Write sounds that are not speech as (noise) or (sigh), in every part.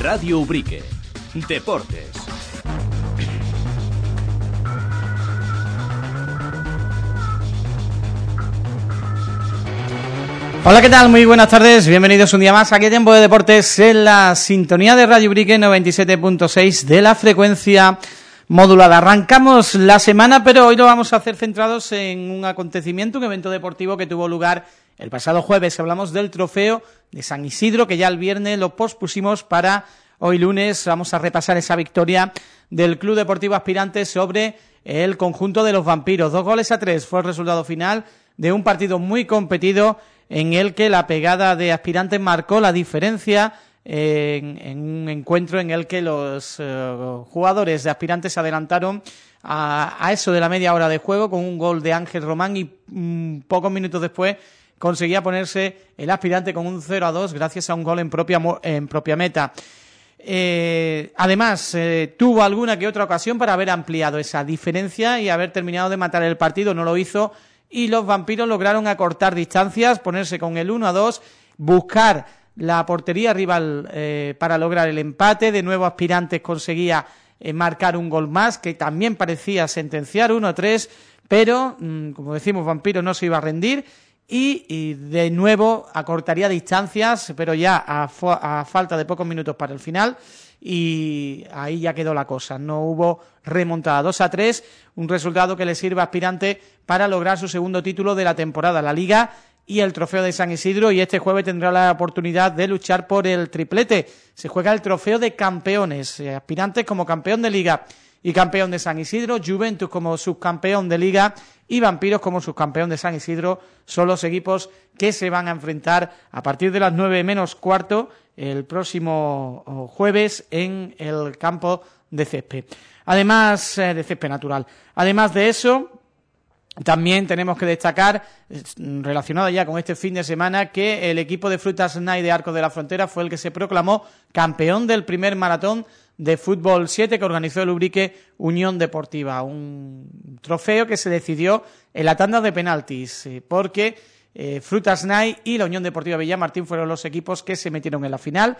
Radio Ubrique. Deportes. Hola, ¿qué tal? Muy buenas tardes, bienvenidos un día más aquí Tiempo de Deportes en la sintonía de Radio Ubrique 97.6 de la frecuencia modulada. Arrancamos la semana, pero hoy lo vamos a hacer centrados en un acontecimiento, un evento deportivo que tuvo lugar el pasado jueves. Hablamos del trofeo de San Isidro, que ya el viernes lo pospusimos para hoy lunes. Vamos a repasar esa victoria del Club Deportivo Aspirante sobre el conjunto de los vampiros. Dos goles a tres fue el resultado final de un partido muy competido en el que la pegada de Aspirantes marcó la diferencia en, un encuentro en el que los eh, jugadores de aspirantes se adelantaron a, eso de la media hora de juego con un gol de Ángel Román y mm, pocos minutos después conseguía ponerse el aspirante con un 0 a 2 gracias a un gol en propia, en propia meta. Eh, además, eh, tuvo alguna que otra ocasión para haber ampliado esa diferencia y haber terminado de matar el partido, no lo hizo, y los vampiros lograron acortar distancias, ponerse con el 1 a 2, buscar la portería rival eh, para lograr el empate, de nuevo Aspirantes conseguía marcar un gol más, que también parecía sentenciar 1 a 3, pero, mm, como decimos, Vampiro no se iba a rendir y, de nuevo acortaría distancias, pero ya a, falta de pocos minutos para el final y ahí ya quedó la cosa. No hubo remontada 2 a 3, un resultado que le sirve a aspirante para lograr su segundo título de la temporada, la Liga y el trofeo de San Isidro y este jueves tendrá la oportunidad de luchar por el triplete. Se juega el trofeo de campeones, eh, aspirantes como campeón de Liga y campeón de San Isidro, Juventus como subcampeón de Liga y Vampiros como subcampeón de San Isidro son los equipos que se van a enfrentar a partir de las nueve menos cuarto el próximo jueves en el campo de césped. Además, eh, de césped natural. Además de eso, también tenemos que destacar, relacionado ya con este fin de semana, que el equipo de Frutas Night de Arcos de la Frontera fue el que se proclamó campeón del primer maratón de fútbol 7 que organizó el Ubrique Unión Deportiva. Un trofeo que se decidió en la tanda de penaltis, eh, porque eh, Frutas Night y la Unión Deportiva Villamartín fueron los equipos que se metieron en la final.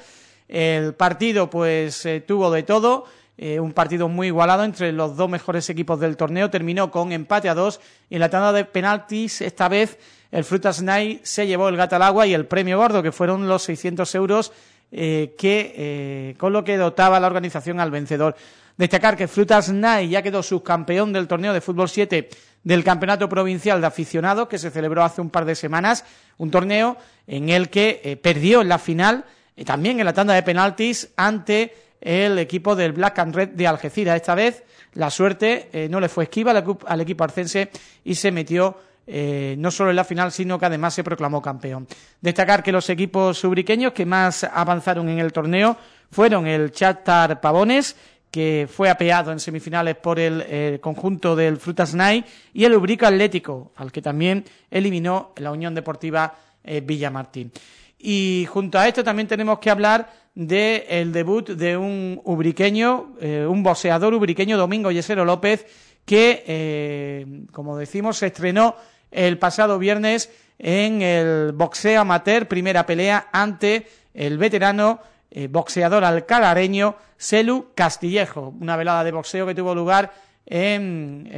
El partido pues eh, tuvo de todo, eh, un partido muy igualado entre los dos mejores equipos del torneo, terminó con empate a dos y en la tanda de penaltis esta vez el Frutas Night se llevó el gato al agua y el premio gordo, que fueron los 600 euros eh, que eh, con lo que dotaba la organización al vencedor. Destacar que Frutas Night ya quedó subcampeón del torneo de fútbol 7 del Campeonato Provincial de Aficionados que se celebró hace un par de semanas, un torneo en el que perdió en la final, también en la tanda de penaltis, ante el equipo del Black and Red de Algeciras. Esta vez la suerte eh, no le fue esquiva al, equipo arcense y se metió eh, no solo en la final, sino que además se proclamó campeón. Destacar que los equipos ubriqueños que más avanzaron en el torneo fueron el Chatar Pavones, que fue apeado en semifinales por el eh, conjunto del Frutas Night, y el Ubrico Atlético, al que también eliminó la Unión Deportiva Villamartín. Y junto a esto también tenemos que hablar del debut de un ubriqueño, eh, un boxeador ubriqueño, Domingo Yesero López, que, eh, como decimos, se estrenó el pasado viernes en el boxeo amateur, primera pelea ante el veterano eh, boxeador alcalareño Celu Castillejo, una velada de boxeo que tuvo lugar en,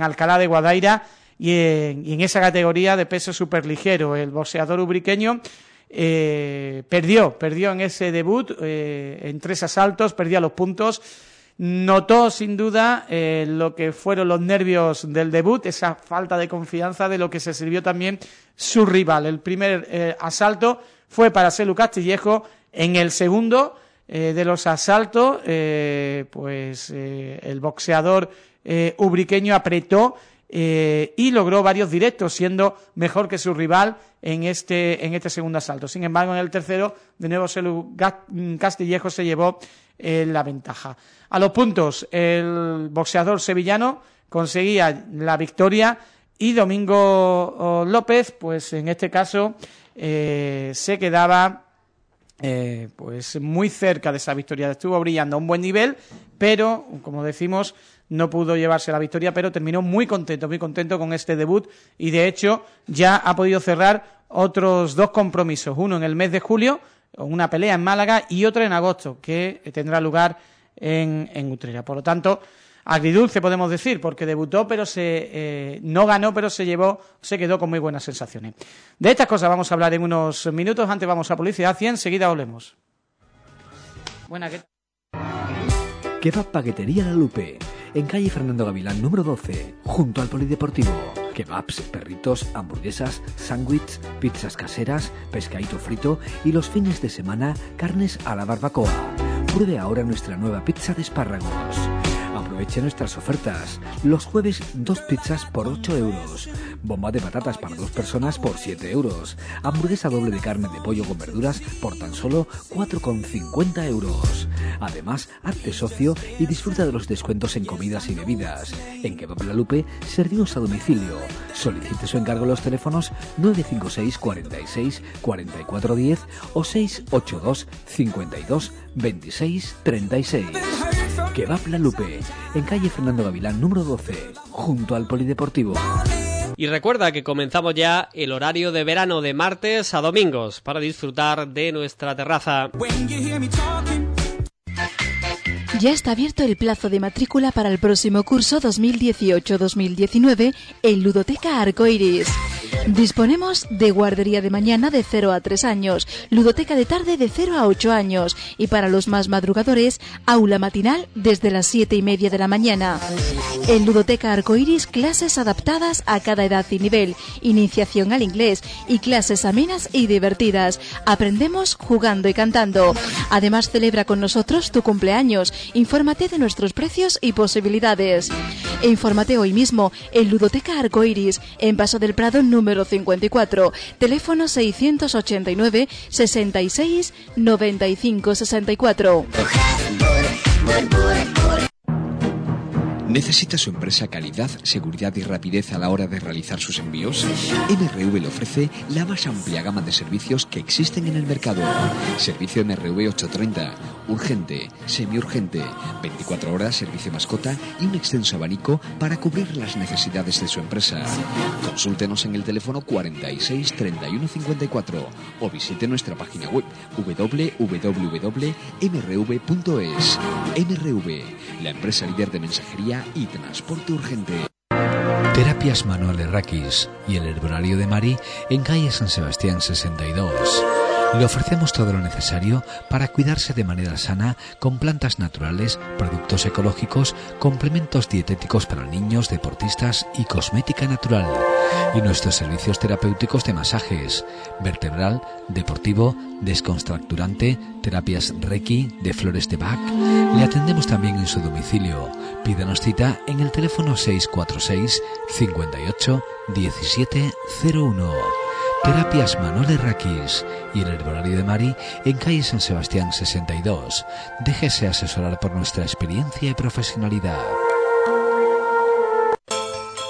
Alcalá de Guadaira y en, y en esa categoría de peso superligero. El boxeador ubriqueño eh, perdió, perdió en ese debut, eh, en tres asaltos, perdía los puntos, notó sin duda eh, lo que fueron los nervios del debut, esa falta de confianza de lo que se sirvió también su rival. El primer asalto fue para Selu Castillejo, en el segundo de los asaltos, pues el boxeador ubriqueño apretó eh, y logró varios directos, siendo mejor que su rival en este, en este segundo asalto. Sin embargo, en el tercero, de nuevo Castillejo se llevó eh, la ventaja. A los puntos, el boxeador sevillano conseguía la victoria y Domingo López, pues en este caso, eh, se quedaba pues muy cerca de esa victoria. Estuvo brillando a un buen nivel, pero, como decimos, no pudo llevarse la victoria, pero terminó muy contento, muy contento con este debut y de hecho ya ha podido cerrar otros dos compromisos, uno en el mes de julio una pelea en Málaga y otra en agosto, que tendrá lugar en, en Utrera. Por lo tanto, agridulce podemos decir, porque debutó, pero se eh, no ganó, pero se llevó, se quedó con muy buenas sensaciones. De estas cosas vamos a hablar en unos minutos, antes vamos a publicidad y enseguida volvemos. Buena, ¿qué? Kebab Paquetería La Lupe, en calle Fernando Gavilán, número 12, junto al Polideportivo. Kebabs, perritos, hamburguesas, sándwiches, pizzas caseras, pescadito frito y los fines de semana carnes a la barbacoa. Pruebe ahora nuestra nueva pizza de espárragos. Aproveche nuestras ofertas. Los jueves, dos pizzas por 8 euros. Bomba de patatas para dos personas por 7 euros. Hamburguesa doble de carne de pollo con verduras por tan solo 4,50 euros. Además, hazte socio y disfruta de los descuentos en comidas y bebidas. En Kebab La Lupe, servimos a domicilio. Solicite su encargo en los teléfonos 956 46 44 10 o 682 52 26 36. Kebab La Lupe, en calle Fernando Gavilán, número 12, junto al Polideportivo. Y recuerda que comenzamos ya el horario de verano de martes a domingos para disfrutar de nuestra terraza. Ya está abierto el plazo de matrícula para el próximo curso 2018-2019 en Ludoteca Arcoiris. Disponemos de guardería de mañana de 0 a 3 años, ludoteca de tarde de 0 a 8 años y para los más madrugadores, aula matinal desde las 7 y media de la mañana. En Ludoteca Arcoiris, clases adaptadas a cada edad y nivel, iniciación al inglés y clases amenas y divertidas. Aprendemos jugando y cantando. Además, celebra con nosotros tu cumpleaños. Infórmate de nuestros precios y posibilidades. E infórmate hoy mismo en Ludoteca Arcoiris, en Paso del Prado número 54, teléfono 689 66 95 64. ¿Necesita su empresa calidad, seguridad y rapidez a la hora de realizar sus envíos? MRV le ofrece la más amplia gama de servicios que existen en el mercado. Servicio MRV 830, urgente, semiurgente, 24 horas, servicio mascota y un extenso abanico para cubrir las necesidades de su empresa. Consúltenos en el teléfono 46 31 54 o visite nuestra página web www.mrv.es. MRV, la empresa líder de mensajería y transporte urgente. Terapias Manuel Raquis y el Herbolario de Mari en calle San Sebastián 62. Le ofrecemos todo lo necesario para cuidarse de manera sana con plantas naturales, productos ecológicos, complementos dietéticos para niños, deportistas y cosmética natural. Y nuestros servicios terapéuticos de masajes, vertebral, deportivo, descontracturante, terapias Reiki, de flores de Bach. Le atendemos también en su domicilio. Pídanos cita en el teléfono 646 58 1701. Terapias Manuel Raquis y el Herbolario de Mari en calle San Sebastián 62. Déjese asesorar por nuestra experiencia y profesionalidad.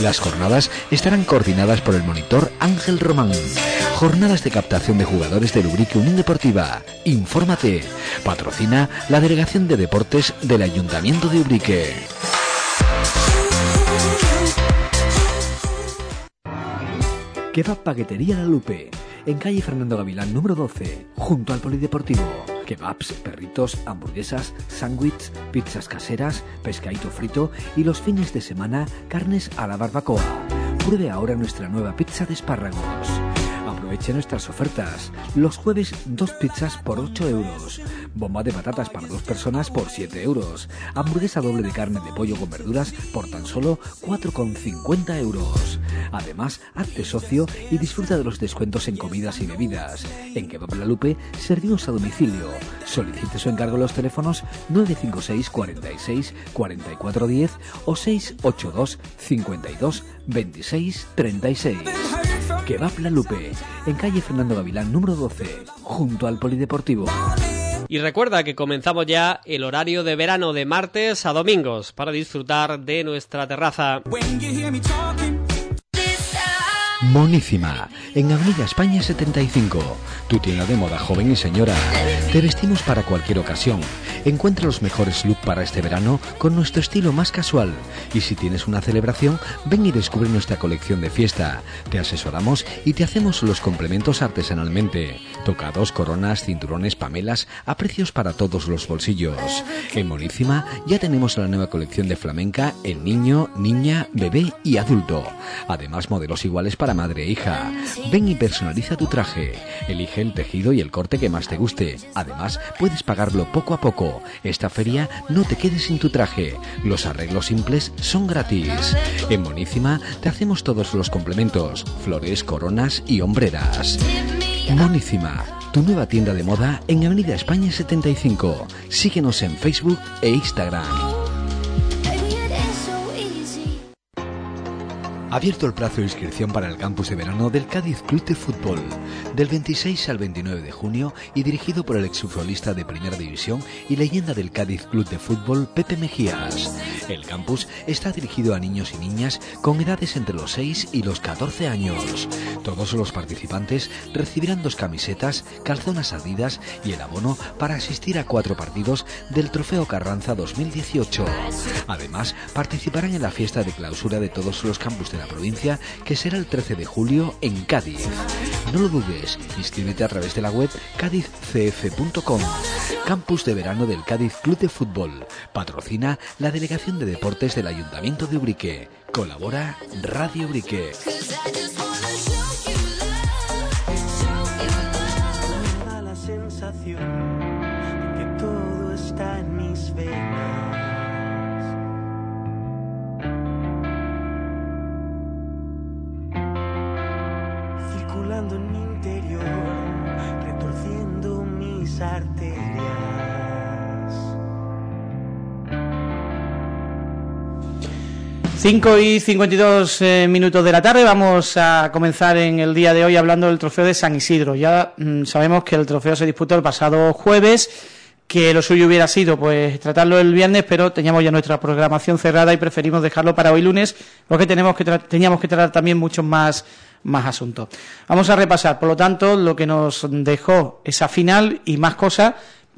Las jornadas estarán coordinadas por el monitor Ángel Román. Jornadas de captación de jugadores de Lubrique Unión Deportiva. Infórmate. Patrocina la Delegación de Deportes del Ayuntamiento de Ubrique. Kebab Paquetería La Lupe, en calle Fernando Gavilán número 12, junto al Polideportivo. Kebabs, perritos, hamburguesas, sándwiches, pizzas caseras, pescadito frito y los fines de semana carnes a la barbacoa. Pruebe ahora nuestra nueva pizza de espárragos. Aproveche nuestras ofertas. Los jueves, dos pizzas por 8 euros. Bomba de patatas para dos personas por 7 euros. Hamburguesa doble de carne de pollo con verduras por tan solo 4,50 euros. Además, hazte socio y disfruta de los descuentos en comidas y bebidas. En Kebab La Lupe, servimos a domicilio. Solicite su encargo en los teléfonos 956 46 44 10 o 682 52 26 36. Kebab La Lupe, en calle Fernando Gavilán número 12, junto al Polideportivo. Y recuerda que comenzamos ya el horario de verano de martes a domingos para disfrutar de nuestra terraza. Monísima, en Avenida España 75, tu tienda de moda joven y señora. Te vestimos para cualquier ocasión. Encuentra los mejores looks para este verano con nuestro estilo más casual. Y si tienes una celebración, ven y descubre nuestra colección de fiesta. Te asesoramos y te hacemos los complementos artesanalmente. Tocados, coronas, cinturones, pamelas, a precios para todos los bolsillos. En Monísima ya tenemos la nueva colección de flamenca en niño, niña, bebé y adulto. Además, modelos iguales para madre e hija. Ven y personaliza tu traje. Elige el tejido y el corte que más te guste. Además, puedes pagarlo poco a poco. Esta feria no te quedes sin tu traje. Los arreglos simples son gratis. En Monísima te hacemos todos los complementos, flores, coronas y hombreras. Monísima, tu nueva tienda de moda en Avenida España 75. Síguenos en Facebook e Instagram. Abierto el plazo de inscripción para el campus de verano del Cádiz Club de Fútbol, del 26 al 29 de junio y dirigido por el exfutbolista de Primera División y leyenda del Cádiz Club de Fútbol, Pepe Mejías. El campus está dirigido a niños y niñas con edades entre los 6 y los 14 años. Todos los participantes recibirán dos camisetas, calzonas adidas y el abono para asistir a cuatro partidos del Trofeo Carranza 2018. Además, participarán en la fiesta de clausura de todos los campus de la provincia, que será el 13 de julio en Cádiz. No lo dudes, inscríbete a través de la web cádizcf.com. Campus de verano del Cádiz Club de Fútbol. Patrocina la Delegación de Deportes del Ayuntamiento de Ubrique. Colabora Radio Ubrique. la sensación Circulando en mi interior, retorciendo mis arterias. 5 y 52 eh, minutos de la tarde vamos a comenzar en el día de hoy hablando del trofeo de San Isidro. Ya mm, sabemos que el trofeo se disputó el pasado jueves, que lo suyo hubiera sido pues tratarlo el viernes, pero teníamos ya nuestra programación cerrada y preferimos dejarlo para hoy lunes porque tenemos que teníamos que tratar también muchos más, más asuntos. Vamos a repasar, por lo tanto, lo que nos dejó esa final y más cosas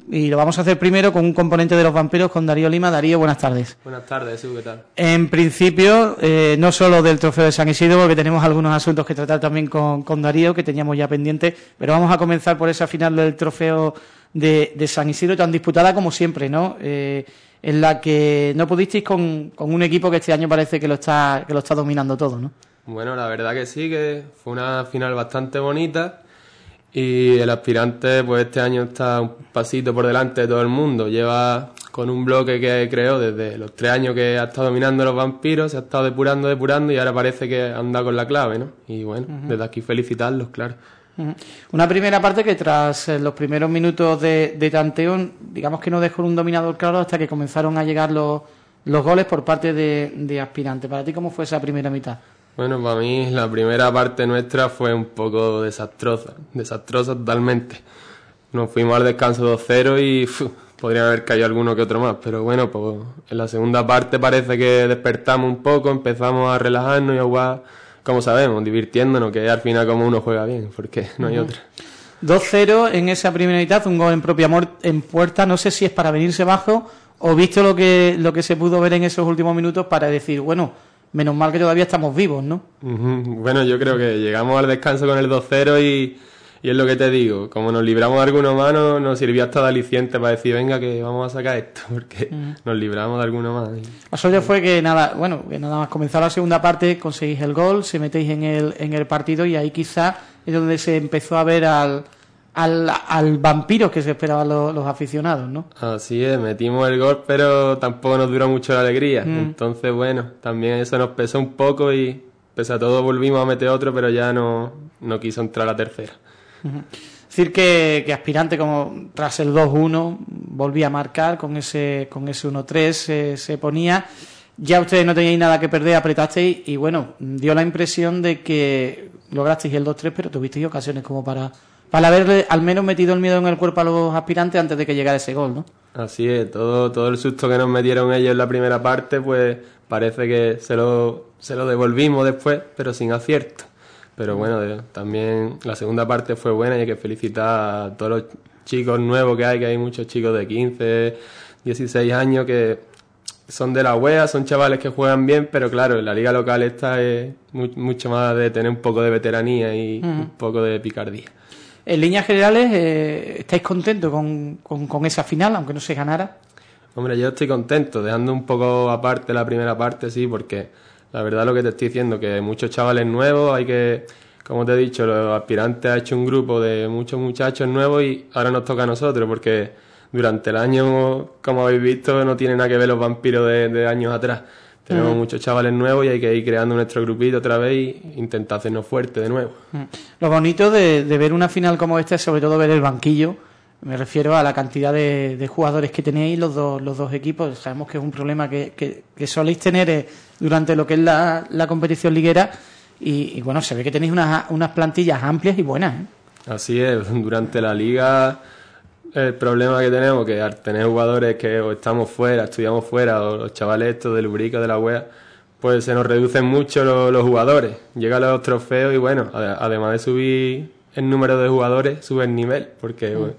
y lo vamos a hacer primero con un componente de los vampiros con Darío Lima. Darío, buenas tardes. Buenas tardes, ¿qué tal? En principio, eh, no solo del trofeo de San Isidro, porque tenemos algunos asuntos que tratar también con, con Darío, que teníamos ya pendientes, pero vamos a comenzar por esa final del trofeo de, de San Isidro, tan disputada como siempre, ¿no? Eh, en la que no pudisteis con, con un equipo que este año parece que lo está, que lo está dominando todo, ¿no? Bueno, la verdad que sí, que fue una final bastante bonita y el aspirante pues este año está un pasito por delante de todo el mundo. Lleva con un bloque que creó desde los tres años que ha estado dominando los vampiros, se ha estado depurando, depurando y ahora parece que anda con la clave, ¿no? Y bueno, desde aquí felicitarlos, claro. Una primera parte que tras eh, los primeros minutos de, de tanteo, digamos que no dejó un dominador claro hasta que comenzaron a llegar los, los goles por parte de, de aspirante. ¿Para ti cómo fue esa primera mitad? Bueno, para mí la primera parte nuestra fue un poco desastrosa, desastrosa totalmente. Nos fuimos al descanso 2-0 y fu, podrían haber caído alguno que otro más, pero bueno, pues en la segunda parte parece que despertamos un poco, empezamos a relajarnos y a jugar, como sabemos, divirtiéndonos, que al final como uno juega bien, porque no hay otra. 2-0 en esa primera mitad, un gol en propia en puerta. No sé si es para venirse bajo o visto lo que, lo que se pudo ver en esos últimos minutos para decir, bueno, menos mal que todavía estamos vivos, ¿no? Bueno, yo creo que llegamos al descanso con el 2-0 y, y es lo que te digo, como nos libramos de alguno más, no- nos sirvió hasta de aliciente para decir, venga, que vamos a sacar esto, (laughs) porque nos libramos de alguno más. La suerte fue que nada, bueno, que nada más comenzar la segunda parte, conseguís el gol, se metéis en el, en el partido y ahí quizá es donde se empezó a ver al, al, al vampiro que se esperaban los, los aficionados, ¿no? Así es, metimos el gol, pero tampoco nos duró mucho la alegría. Entonces, bueno, también eso nos pesó un poco y pese a todo volvimos a meter otro, pero ya no, no quiso entrar la tercera. Decir que, aspirante como tras el 2-1 volvía a marcar con ese con ese 1-3 se, se ponía ya ustedes no teníais nada que perder apretasteis y bueno dio la impresión de que lograsteis el 2-3 pero tuvisteis ocasiones como para para haberle al menos metido el miedo en el cuerpo a los aspirantes antes de que llegara ese gol, ¿no? Así es, todo, todo el susto que nos metieron ellos en la primera parte, pues parece que se lo, se lo devolvimos después, pero sin acierto. Pero bueno, también la segunda parte fue buena y hay que felicitar a todos los chicos nuevos que hay, que hay muchos chicos de 15, 16 años que son de la UEA, son chavales que juegan bien, pero claro, la liga local esta es mu- mucho más de tener un poco de veteranía y un poco de picardía. En líneas generales, eh, ¿estáis contentos con, con- con esa final, aunque no se ganara? Hombre, yo estoy contento, dejando un poco aparte la primera parte, sí, porque la verdad lo que te estoy diciendo, que muchos chavales nuevos, hay que, como te he dicho, los aspirantes ha hecho un grupo de muchos muchachos nuevos y ahora nos toca a nosotros, porque durante el año, como habéis visto, no tiene nada que ver los vampiros de, de años atrás. Tenemos muchos chavales nuevos y hay que ir creando nuestro grupito otra vez e intentar hacernos fuertes de nuevo. Mm. Lo bonito de, de ver una final como esta es sobre todo ver el banquillo. Me refiero a la cantidad de, de jugadores que tenéis los dos, los dos equipos. Sabemos que es un problema que, que, que soléis tener eh, durante lo que es la, la competición liguera. Y, y bueno, se ve que tenéis unas, unas plantillas amplias y buenas. ¿eh? Así es, (laughs) durante la liga el problema que tenemos que al tener jugadores que o estamos fuera, estudiamos fuera, o los chavales estos del Ubrica, de la UEA, pues se nos reducen mucho los, los jugadores. Llegan los trofeos y bueno, ade- además de subir el número de jugadores, sube el nivel, porque bueno,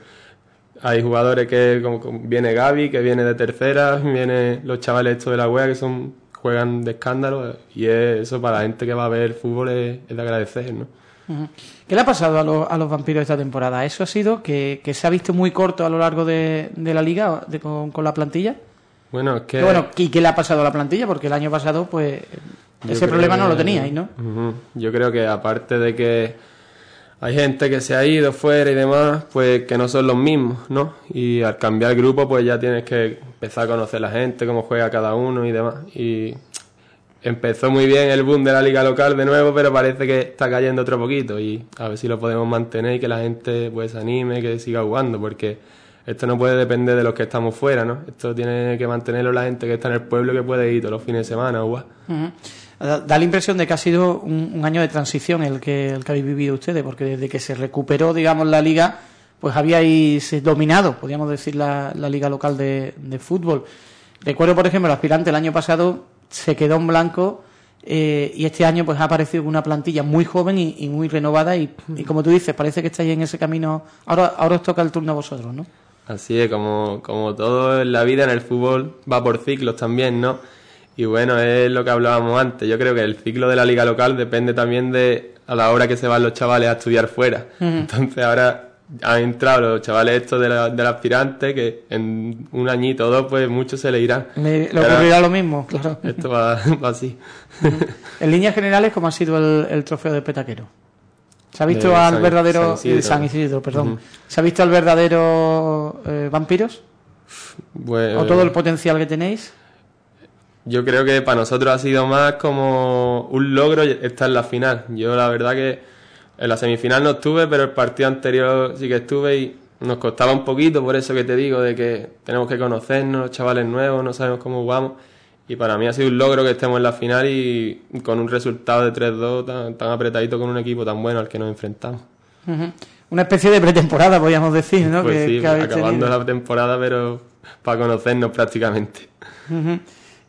hay jugadores que, como, como viene Gaby, que viene de tercera, viene los chavales estos de la UEA que son juegan de escándalo y es- eso para la gente que va a ver fútbol es, es de agradecer, ¿no? ¿Qué le ha pasado a, los- a los vampiros esta temporada? ¿Eso ha sido que, que se ha visto muy corto a lo largo de, de la liga de- con, con la plantilla? Bueno, es que... Bueno, ¿y qué le ha pasado a la plantilla? Porque el año pasado, pues, Yo ese problema no lo teníais, ¿no? Yo creo que aparte de que hay gente que se ha ido fuera y demás, pues que no son los mismos, ¿no? Y al cambiar grupo, pues ya tienes que empezar a conocer la gente, cómo juega cada uno y demás. Y empezó muy bien el boom de la liga local de nuevo, pero parece que está cayendo otro poquito y a ver si lo podemos mantener y que la gente pues anime, que siga jugando, porque esto no puede depender de los que estamos fuera, ¿no? Esto tiene que mantenerlo la gente que está en el pueblo que puede ir todos los fines de semana. Ujú. Da la impresión de que ha sido un, un año de transición el que, el que habéis vivido ustedes, porque desde que se recuperó, digamos, la liga, pues habíais dominado, podríamos decir, la, liga local de, fútbol. Recuerdo, por ejemplo, el aspirante el año pasado se quedó en blanco eh, y este año pues ha aparecido una plantilla muy joven y, muy renovada y, y como tú dices, parece que estáis en ese camino. Ahora, ahora os toca el turno a vosotros, ¿no? Así es, como, como todo en la vida, en el fútbol va por ciclos también, ¿no? Y bueno, es lo que hablábamos antes. Yo creo que el ciclo de la liga local depende también de a la hora que se van los chavales a estudiar fuera. Entonces ahora han entrado los chavales estos de la- del aspirante que en un añito o dos, pues muchos se le irán. Le, le ocurrirá lo mismo, claro. Esto va, (laughs) va así. En líneas generales, ¿cómo ha sido el, el trofeo de petaquero? ¿Se ha visto De al San- verdadero San Isidro. eh, San Isidro, perdón? ¿Se ha visto al verdadero eh, vampiros? Pues, ¿O todo el potencial que tenéis? Yo creo que para nosotros ha sido más como un logro estar en la final. Yo la verdad que en la semifinal no estuve, pero el partido anterior sí que estuve y nos costaba un poquito, por eso que te digo, de que tenemos que conocernos, chavales nuevos, no sabemos cómo jugamos. Y para mí ha sido un logro que estemos en la final y con un resultado de 3-2 tan, tan apretadito con un equipo tan bueno al que nos enfrentamos. Una especie de pretemporada, podríamos decir, ¿no? Pues que, sí, que acabando tenido. la temporada, pero para conocernos prácticamente. Ujú.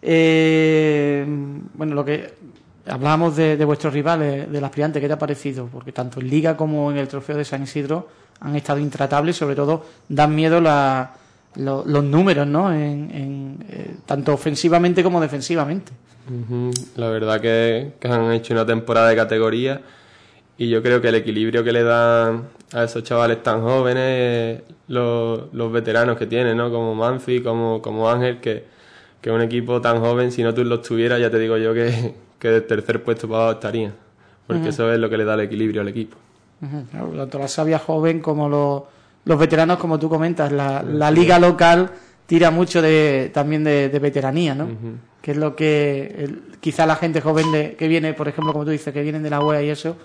Eh, bueno, lo que hablábamos de, de vuestros rivales, del aspirante, ¿qué te ha parecido? Porque tanto en Liga como en el Trofeo de San Isidro han estado intratables, sobre todo dan miedo los números, ¿no? En, en, eh, tanto ofensivamente como defensivamente. La verdad que, que han hecho una temporada de categoría y yo creo que el equilibrio que le dan a esos chavales tan jóvenes, los, los veteranos que tienen, ¿no? Como Manfi, como, como Ángel, que, que un equipo tan joven, si no tú los tuvieras, ya te digo yo que, que del tercer puesto para abajo estarían. Porque eso es lo que le da el equilibrio al equipo. Claro, tanto la savia joven como los, los veteranos, como tú comentas, la, la liga local tira mucho de, también de, de veteranía, ¿no? Que es lo que el- quizá la gente joven de, que viene, por ejemplo, como tú dices, que vienen de la UEA y eso,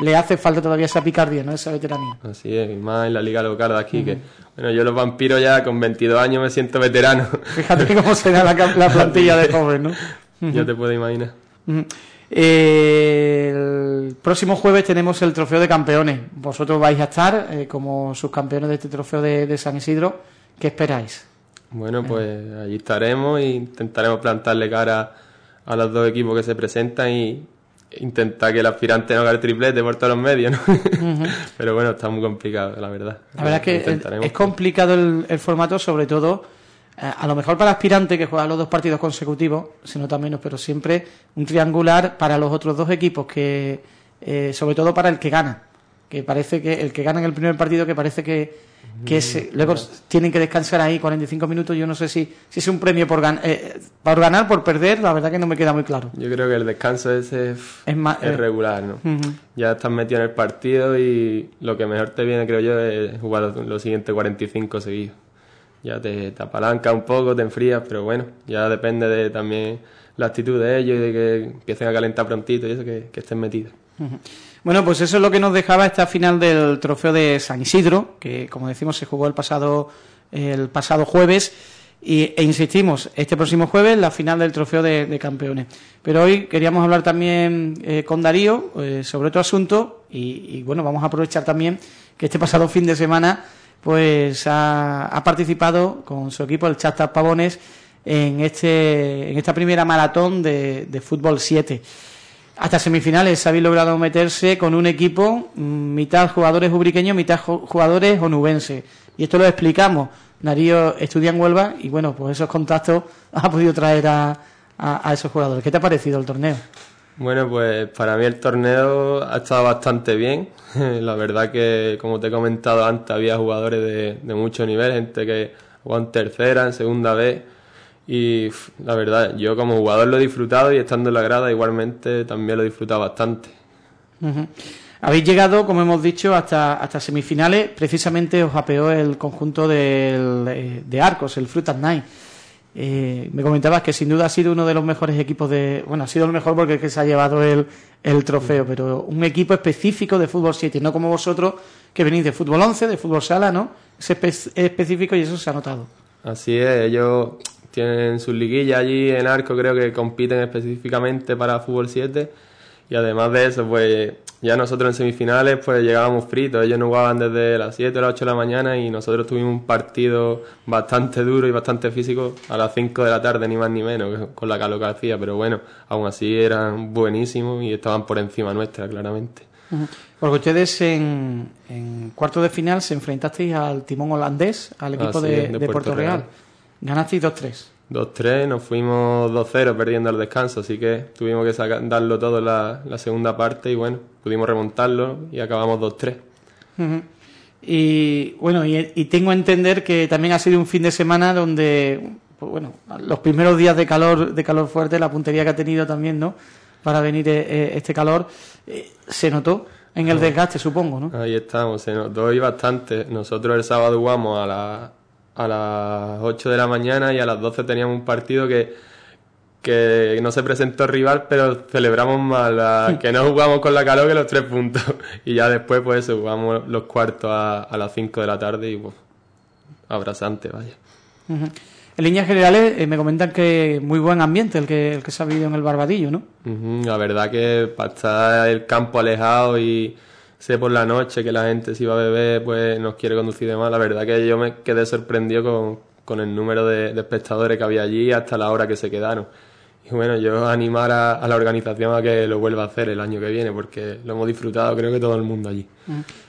le hace falta todavía esa picardía, ¿no? Esa veteranía. Así es, y más en la liga local de aquí, que bueno, yo los vampiros ya con 22 años me siento veterano. Fíjate cómo será la, la (laughs) plantilla de joven, ¿no? ya te puedes imaginar. Eh, el próximo jueves tenemos el trofeo de campeones. Vosotros vais a estar eh, como subcampeones de este trofeo de, de San Isidro. ¿Qué esperáis? Bueno, pues allí estaremos e intentaremos plantarle cara a los dos equipos que se presentan y intentar que el aspirante no haga el triplete por todos los medios, ¿no? (laughs) Pero bueno, está muy complicado, la verdad. La verdad es que es complicado el, el formato, sobre todo, eh, a lo mejor para el aspirante que juega los dos partidos consecutivos, se nota menos, pero siempre un triangular para los otros dos equipos, que eh, sobre todo para el que gana, que parece que el que gana en el primer partido, que parece que, que se- luego tienen que descansar ahí 45 minutos, yo no sé si, si es un premio por, gan- eh, por ganar, por perder, la verdad que no me queda muy claro. Yo creo que el descanso ese Es más- eh, regular, ¿no? Ya estás metido en el partido y lo que mejor te viene, creo yo, es jugar los, siguientes 45 seguidos. Ya te, te apalanca un poco, te enfrías, pero bueno, ya depende de también la actitud de ellos y de que empiecen a calentar prontito y eso, que, que estén metidos. Bueno, pues eso es lo que nos dejaba esta final del trofeo de San Isidro, que como decimos se jugó el pasado el pasado jueves y, e insistimos, este próximo jueves la final del trofeo de, campeones. Pero hoy queríamos hablar también eh, con Darío eh, sobre otro asunto y, bueno, vamos a aprovechar también que este pasado fin de semana pues ha, ha participado con su equipo el Chastas Pavones en este en esta primera maratón de, de fútbol 7. Hasta semifinales habéis logrado meterse con un equipo mm, mitad jugadores ubriqueños, mitad ju- jugadores onubenses. Y esto lo explicamos. Darío estudia en Huelva y bueno, pues esos contactos (laughs) ha podido traer a, a- a esos jugadores. ¿Qué te ha parecido el torneo? Bueno, pues para mí el torneo ha estado bastante bien. (laughs) La verdad que, como te he comentado antes, había jugadores de, de mucho nivel, gente que jugó en tercera, en segunda vez. Y la verdad, yo como jugador lo he disfrutado y estando en la grada igualmente también lo he disfrutado bastante. Habéis llegado, como hemos dicho, hasta, hasta semifinales. Precisamente os apeó el conjunto del, eh, de Arcos, el Fruit at Night. Eh, me comentabas que sin duda ha sido uno de los mejores equipos de... Bueno, ha sido el mejor porque es que se ha llevado el, el trofeo, pero un equipo específico de fútbol 7, no como vosotros que venís de fútbol 11, de fútbol sala, ¿no? Es espe- específico y eso se ha notado. Así es, ellos tienen sus liguillas allí en Arco, creo que compiten específicamente para fútbol 7 y además de eso, pues ya nosotros en semifinales pues llegábamos fritos, ellos no jugaban desde las 7 o las 8 de la mañana y nosotros tuvimos un partido bastante duro y bastante físico a las 5 de la tarde, ni más ni menos, con la calor que hacía, pero bueno, aún así eran buenísimos y estaban por encima nuestra, claramente. Porque ustedes en, en cuarto de final se enfrentasteis al timón holandés, al equipo de, de de Puerto, Puerto Real. Real. Ganasteis 2-3. 2-3, nos fuimos 2-0 perdiendo el descanso, así que tuvimos que sacar- darlo todo en la, la segunda parte y bueno, pudimos remontarlo y acabamos 2-3. Ujú. Y bueno, y, y tengo a entender que también ha sido un fin de semana donde, pues bueno, los primeros días de calor, de calor fuerte, la puntería que ha tenido también, ¿no? Para venir eh, eh, este calor, eh, se notó en el desgaste, supongo, ¿no? Ahí estamos, se notó y bastante. Nosotros el sábado jugamos a, la- a las 8 de la mañana y a las 12 teníamos un partido que, que no se presentó rival, pero celebramos más la- que no jugamos con la calor que los tres puntos. (laughs) Y ya después, pues eso, jugamos los cuartos a, a las 5 de la tarde y pues, abrasante, vaya. En líneas generales, eh, me comentan que muy buen ambiente el que, el que se ha vivido en el Barbadillo, ¿no? La verdad que para estar el campo alejado y sé por la noche que la gente si va a beber pues nos quiere conducir de más, la verdad que yo me quedé sorprendido con, con el número de, de espectadores que había allí hasta la hora que se quedaron. Y bueno, yo animar a, a la organización a que lo vuelva a hacer el año que viene porque lo hemos disfrutado creo que todo el mundo allí.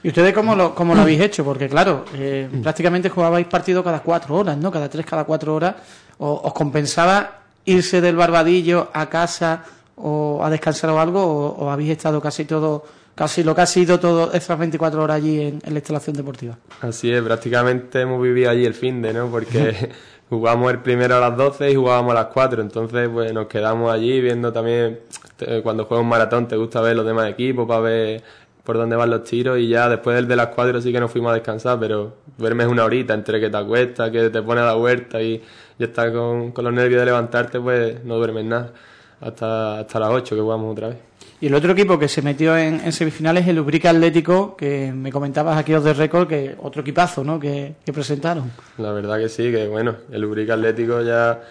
¿Y ustedes cómo lo, cómo lo habéis hecho? Porque claro, eh, prácticamente jugabais partido cada cuatro horas, ¿no? Cada tres, cada cuatro horas. ¿O- ¿Os compensaba irse del Barbadillo a casa o a descansar o algo? ¿O, o habéis estado casi todo, casi lo que ha sido todo esas 24 horas allí en, en la instalación deportiva? Así es, prácticamente hemos vivido allí el fin de, ¿no? Porque (laughs) jugamos el primero a las 12 y jugábamos a las 4, entonces pues nos quedamos allí viendo también, te- cuando juegas un maratón te gusta ver los demás equipos para ver por dónde van los tiros y ya después del de las 4 sí que nos fuimos a descansar, pero duermes una horita entre que te acuestas, que te pone a la vuelta y ya estás con, con los nervios de levantarte, pues no duermes nada. Hasta, hasta las 8 que jugamos otra vez. Y el otro equipo que se metió en, semifinales es el Ubrique Atlético, que me comentabas aquí os de récord, que otro equipazo, ¿no? Que, que presentaron. La verdad que sí, que bueno, el Ubrique Atlético ya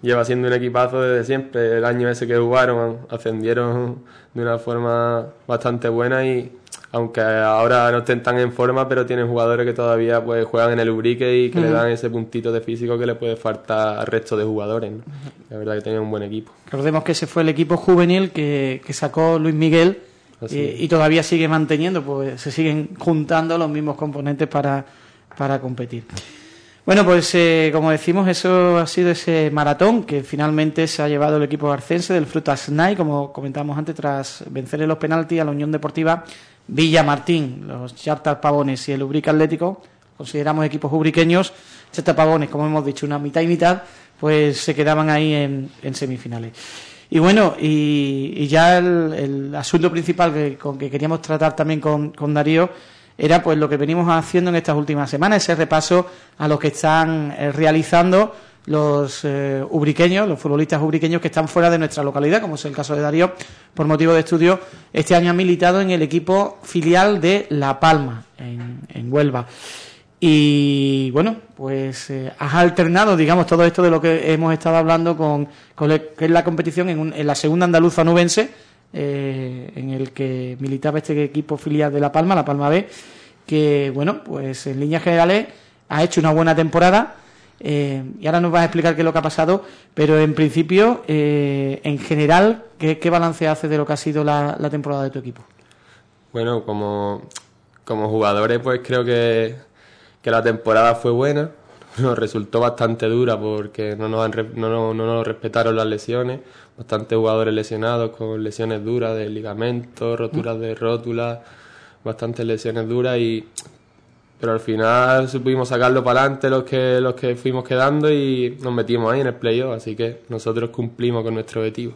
lleva siendo un equipazo desde siempre. El año ese que jugaron ascendieron de una forma bastante buena y aunque ahora no estén tan en forma, pero tienen jugadores que todavía pues juegan en el Ubrique y que le dan ese puntito de físico que le puede faltar al resto de jugadores. La verdad que tienen un buen equipo. Recordemos que ese fue el equipo juvenil que, que sacó Luis Miguel y todavía sigue manteniendo, pues se siguen juntando los mismos componentes para, para competir. Bueno, pues eh, como decimos, eso ha sido ese maratón que finalmente se ha llevado el equipo arcense del Frutas Night, como comentamos antes, tras vencer en los penaltis a la Unión Deportiva Villa Martín, los Charter Pavones y el Ubrique Atlético, consideramos equipos ubriqueños, Charter Pavones, como hemos dicho, una mitad y mitad, pues se quedaban ahí en, semifinales. Y bueno, y, ya el, asunto principal que, con que queríamos tratar también con, con Darío era pues lo que venimos haciendo en estas últimas semanas, ese repaso a los que están eh, realizando los eh, ubriqueños, los futbolistas ubriqueños que están fuera de nuestra localidad, como es el caso de Darío, por motivo de estudio, este año ha militado en el equipo filial de La Palma, en, Huelva. Y bueno, pues eh, has alternado, digamos, todo esto de lo que hemos estado hablando con, con que es la competición en, en la segunda andaluza nubense, eh, en el que militaba este equipo filial de La Palma, La Palma B, que, bueno, pues en líneas generales ha hecho una buena temporada eh, y ahora nos vas a explicar qué es lo que ha pasado, pero en principio, eh, en general, ¿qué, balance hace de lo que ha sido la, temporada de tu equipo? Bueno, como, como jugadores, pues creo que, que la temporada fue buena, (laughs) nos resultó bastante dura porque no nos, no, no, nos respetaron las lesiones, bastantes jugadores lesionados con lesiones duras de ligamentos, roturas de rótulas, bastantes lesiones duras y pero al final supimos sacarlo para adelante los que los que fuimos quedando y nos metimos ahí en el playoff, así que nosotros cumplimos con nuestro objetivo.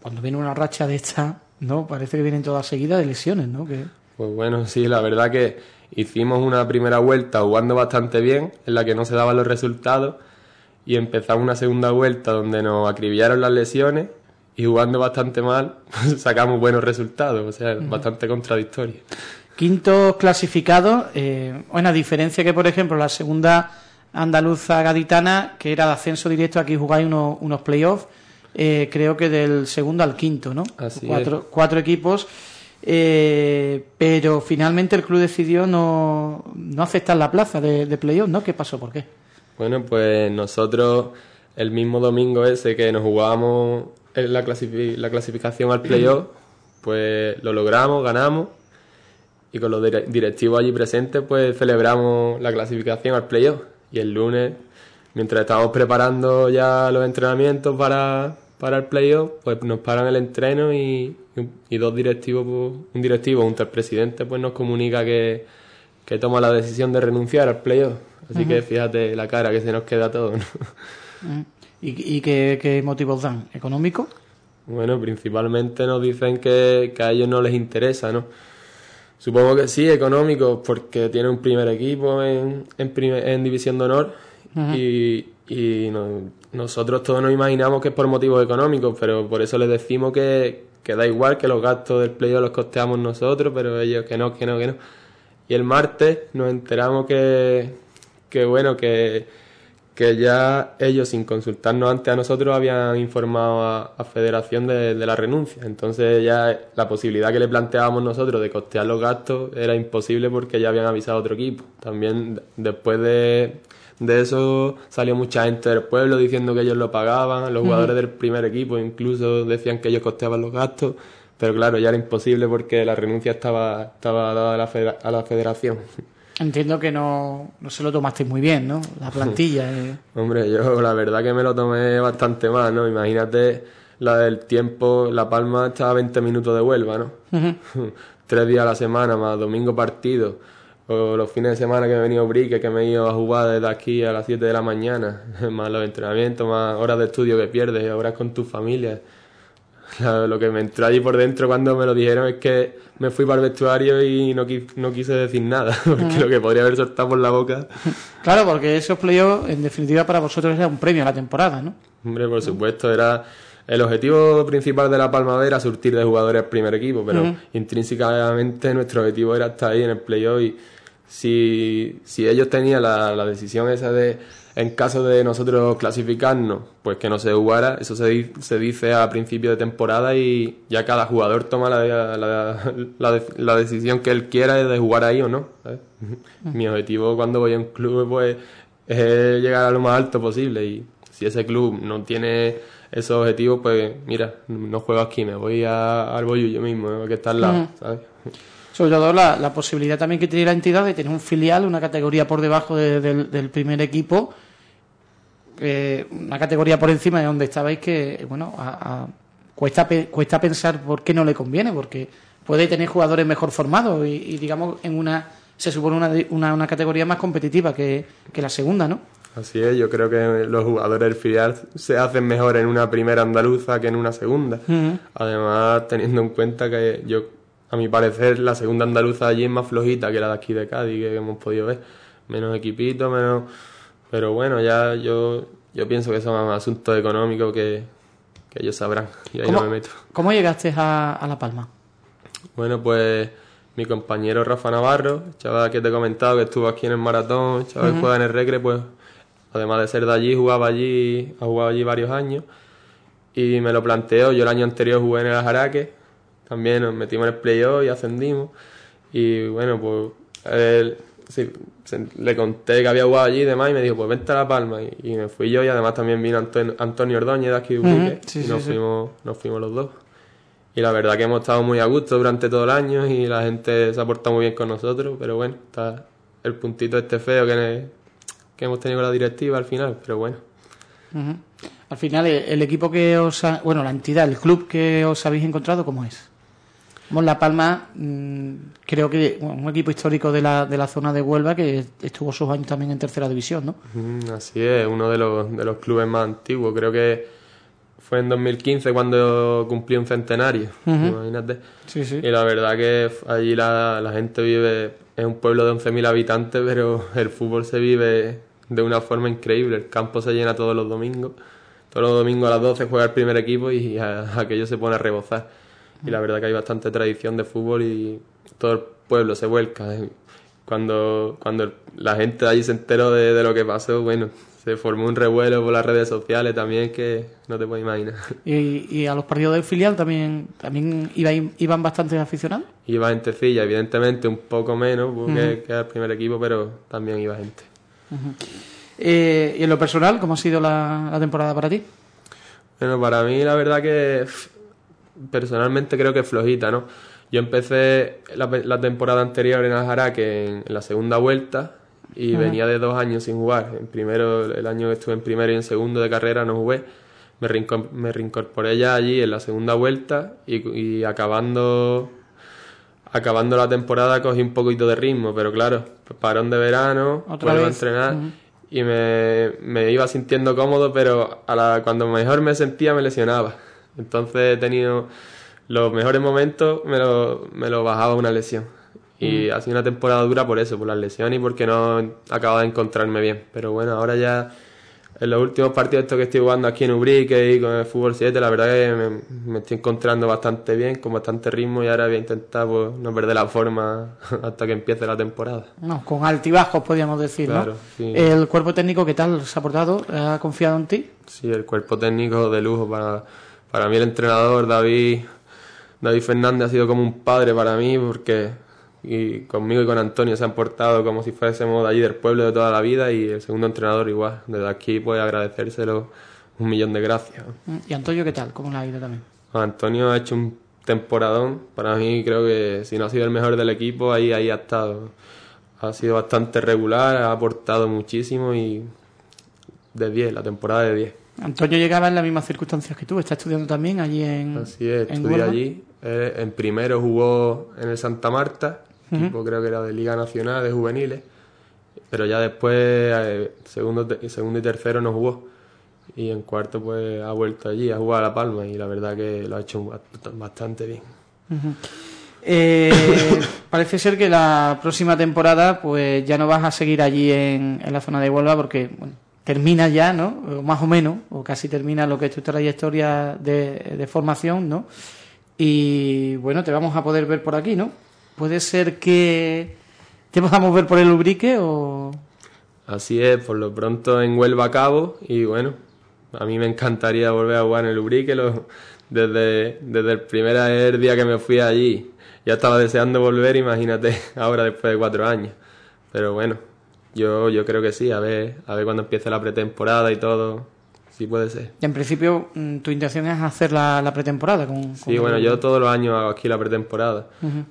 Cuando viene una racha de esta, no, parece que vienen todas seguidas de lesiones, ¿no? Que... Pues bueno, (laughs) sí, la verdad que hicimos una primera vuelta jugando bastante bien, en la que no se daban los resultados, y empezamos una segunda vuelta donde nos acribillaron las lesiones y jugando bastante mal (laughs) sacamos buenos resultados, o sea, bastante contradictorio. Quinto clasificado, eh, bueno, a diferencia que, por ejemplo, la segunda andaluza gaditana, que era de ascenso directo, aquí jugáis unos, unos playoffs, eh, creo que del segundo al quinto, ¿no? cuatro, cuatro equipos. Eh, pero finalmente el club decidió no, no aceptar la plaza de, de playoff, ¿no? ¿Qué pasó? ¿Por qué? Bueno, pues nosotros el mismo domingo ese que nos jugábamos la, la clasificación al playoff, pues lo logramos, ganamos y con los directivos allí presentes pues celebramos la clasificación al playoff y el lunes mientras estábamos preparando ya los entrenamientos para, para el playoff pues nos paran el entreno y, y dos directivos pues, un directivo un presidente pues nos comunica que, que toma la decisión de renunciar al playoff así que fíjate la cara que se nos queda todo ¿Y, y qué, qué motivos dan? ¿económico? Bueno, principalmente nos dicen que, que a ellos no les interesa, ¿no? Supongo que sí, económico, porque tiene un primer equipo en, en, División de Honor y, y nosotros todos nos imaginamos que es por motivos económicos, pero por eso les decimos que, que da igual, que los gastos del playoff los costeamos nosotros, pero ellos que no, que no, que no. Y el martes nos enteramos que, que bueno, que que ya ellos, sin consultarnos antes a nosotros, habían informado a, Federación de, la renuncia. Entonces ya la posibilidad que le planteábamos nosotros de costear los gastos era imposible porque ya habían avisado a otro equipo. También después de, eso salió mucha gente del pueblo diciendo que ellos lo pagaban, los jugadores del primer equipo incluso decían que ellos costeaban los gastos. Pero claro, ya era imposible porque la renuncia estaba, estaba dada a la, a la federación. Entiendo que no, no se lo tomaste muy bien, ¿no? La (laughs) plantilla. Eh. Hombre, yo la verdad que me lo tomé bastante mal, ¿no? Imagínate la del tiempo, La Palma está a 20 minutos de Huelva, ¿no? (laughs) Tres días a la semana, más domingo partido. O los fines de semana que me he venido brique, que me he ido a jugar desde aquí a las 7 de la mañana, (laughs) más los entrenamientos, más horas de estudio que pierdes, horas con tu familia lo que me entró allí por dentro cuando me lo dijeron es que me fui para el vestuario y no, no quise decir nada, (laughs) porque lo que podría haber soltado por la boca. Claro, porque esos playoffs, en definitiva, para vosotros era un premio a la temporada, ¿no? Hombre, por supuesto, era. El objetivo principal de la Palma era surtir de jugadores al primer equipo, pero intrínsecamente nuestro objetivo era estar ahí en el playoff y si, si ellos tenían la, la decisión esa de en caso de nosotros clasificarnos, pues que no se jugara, eso se, di- se dice a principio de temporada y ya cada jugador toma la, la, la- la decisión que él quiera de jugar ahí o no. ¿sabes? Mi objetivo cuando voy a un club pues es llegar a lo más alto posible y si ese club no tiene esos objetivos, pues mira, no juego aquí, me voy a, al Boyu yo mismo, que está al lado. ¿sabes? Sobre todo la, la posibilidad también que tiene la entidad de tener un filial, una categoría por debajo de- del, del primer equipo, eh, una categoría por encima de donde estabais que, bueno, a- a- cuesta, pe- cuesta pensar por qué no le conviene, porque puede tener jugadores mejor formados y, y, digamos, en una se supone una, una, una categoría más competitiva que, que la segunda, ¿no? Así es, yo creo que los jugadores del filial se hacen mejor en una primera andaluza que en una segunda. Además, teniendo en cuenta que yo, a mi parecer, la segunda andaluza allí es más flojita que la de aquí de Cádiz, que hemos podido ver. Menos equipito, menos... Pero bueno, ya yo, yo pienso que son asuntos económicos que, que ellos sabrán. Y ahí ¿Cómo, no me meto. cómo llegaste a, a La Palma? Bueno, pues mi compañero Rafa Navarro, el chaval que te he comentado que estuvo aquí en el maratón, el chaval que juega en el Recre, pues además de ser de allí, jugaba allí, ha jugado allí varios años. Y me lo planteó, yo el año anterior jugué en el Ajaraque, también nos metimos en el playoff y ascendimos. Y bueno, pues él, sí, se- le conté que había jugado allí y demás y me dijo, pues vente a La Palma. Y, y me fui yo y además también vino Antonio, Antonio Ordóñez de aquí de Ubrique, Ujú, sí, y nos, sí. Fuimos, nos fuimos los dos. Y la verdad que hemos estado muy a gusto durante todo el año y la gente se ha portado muy bien con nosotros, pero bueno, está el puntito este feo que, que hemos tenido con la directiva al final, pero bueno. Al final, el, el equipo que os ha, bueno, la entidad, el club que os habéis encontrado, ¿cómo es? La Palma, mm, creo que bueno, un equipo histórico de la, de la zona de Huelva que estuvo sus años también en tercera división, ¿no? Mm, Así es, uno de los, de los clubes más antiguos, creo que fue en 2015 cuando cumplí un centenario, imagínate. Sí, sí. Y la verdad que allí la, la gente vive, es un pueblo de 11.000 habitantes, pero (laughs) el fútbol se vive de una forma increíble. El campo se llena todos los domingos. Todos los domingos a las 12 juega el primer equipo y aquello se pone a rebozar. Y la verdad que hay bastante tradición de fútbol y todo el pueblo se vuelca. Cuando, cuando la gente allí se enteró de, de lo que pasó, bueno, se formó un revuelo por las redes sociales también que no te puedes imaginar. Y, y a los partidos del filial también, también iban, iban bastantes aficionados. Iba gentecilla, evidentemente un poco menos porque que el primer equipo, pero también iba gente. Eh, y en lo personal, ¿cómo ha sido la, la temporada para ti? Bueno, para mí la verdad que personalmente creo que es flojita, ¿no? Yo empecé la, la temporada anterior en Aljaraque en, en la segunda vuelta y venía de dos años sin jugar. En primero, el año que estuve en primero y en segundo de carrera no jugué. Me, reinco- me reincorporé ya allí en la segunda vuelta y, y acabando acabando la temporada cogí un poquito de ritmo, pero claro, parón de verano, Otra vuelvo a entrenar y me, me iba sintiendo cómodo, pero a la, cuando mejor me sentía me lesionaba. Entonces he tenido los mejores momentos, me lo, me lo bajaba una lesión. Y ha sido una temporada dura por eso, por las lesiones y porque no acababa de encontrarme bien. Pero bueno, ahora ya en los últimos partidos estos que estoy jugando aquí en Ubrique y con el Fútbol 7, la verdad que me, me estoy encontrando bastante bien, con bastante ritmo y ahora voy a intentar pues, no perder la forma (laughs) hasta que empiece la temporada. No, con altibajos, podríamos decir, Claro, ¿no? sí. ¿El cuerpo técnico qué tal se ha portado? ¿Ha confiado en ti? Sí, el cuerpo técnico de lujo para, para mí el entrenador David David Fernández ha sido como un padre para mí porque y conmigo y con Antonio se han portado como si fuésemos de allí del pueblo de toda la vida y el segundo entrenador igual. Desde aquí pues agradecérselo un millón de gracias. ¿Y Antonio qué tal? ¿Cómo le ha ido también? Antonio ha hecho un temporadón. Para mí creo que si no ha sido el mejor del equipo, ahí, ahí ha estado. Ha sido bastante regular, ha aportado muchísimo y de 10, la temporada de 10. Antonio llegaba en las mismas circunstancias que tú, está estudiando también allí en. Así es, en estudié Huelva. allí. Eh, en primero jugó en el Santa Marta, equipo creo que era de Liga Nacional de Juveniles, pero ya después, eh, segundo, segundo y tercero no jugó. Y en cuarto pues ha vuelto allí, ha jugado a La Palma y la verdad que lo ha hecho bast- bastante bien. Eh, (laughs) parece ser que la próxima temporada pues ya no vas a seguir allí en, en la zona de Huelva porque bueno, termina ya, ¿no? O más o menos, o casi termina lo que es tu trayectoria de, de formación, ¿no? Y bueno, te vamos a poder ver por aquí, ¿no? Puede ser que te podamos ver por el Ubrique o... Así es, por lo pronto en Huelva a cabo y bueno, a mí me encantaría volver a jugar en el Ubrique. desde, desde el primer día que me fui allí ya estaba deseando volver, imagínate, (laughs) ahora después de cuatro años. Pero bueno, yo, yo creo que sí, a ver, a ver cuando empiece la pretemporada y todo, sí puede ser. Y en principio, mm, tu intención es hacer la, pretemporada con, Sí, bueno, yo todos los años hago aquí la pretemporada,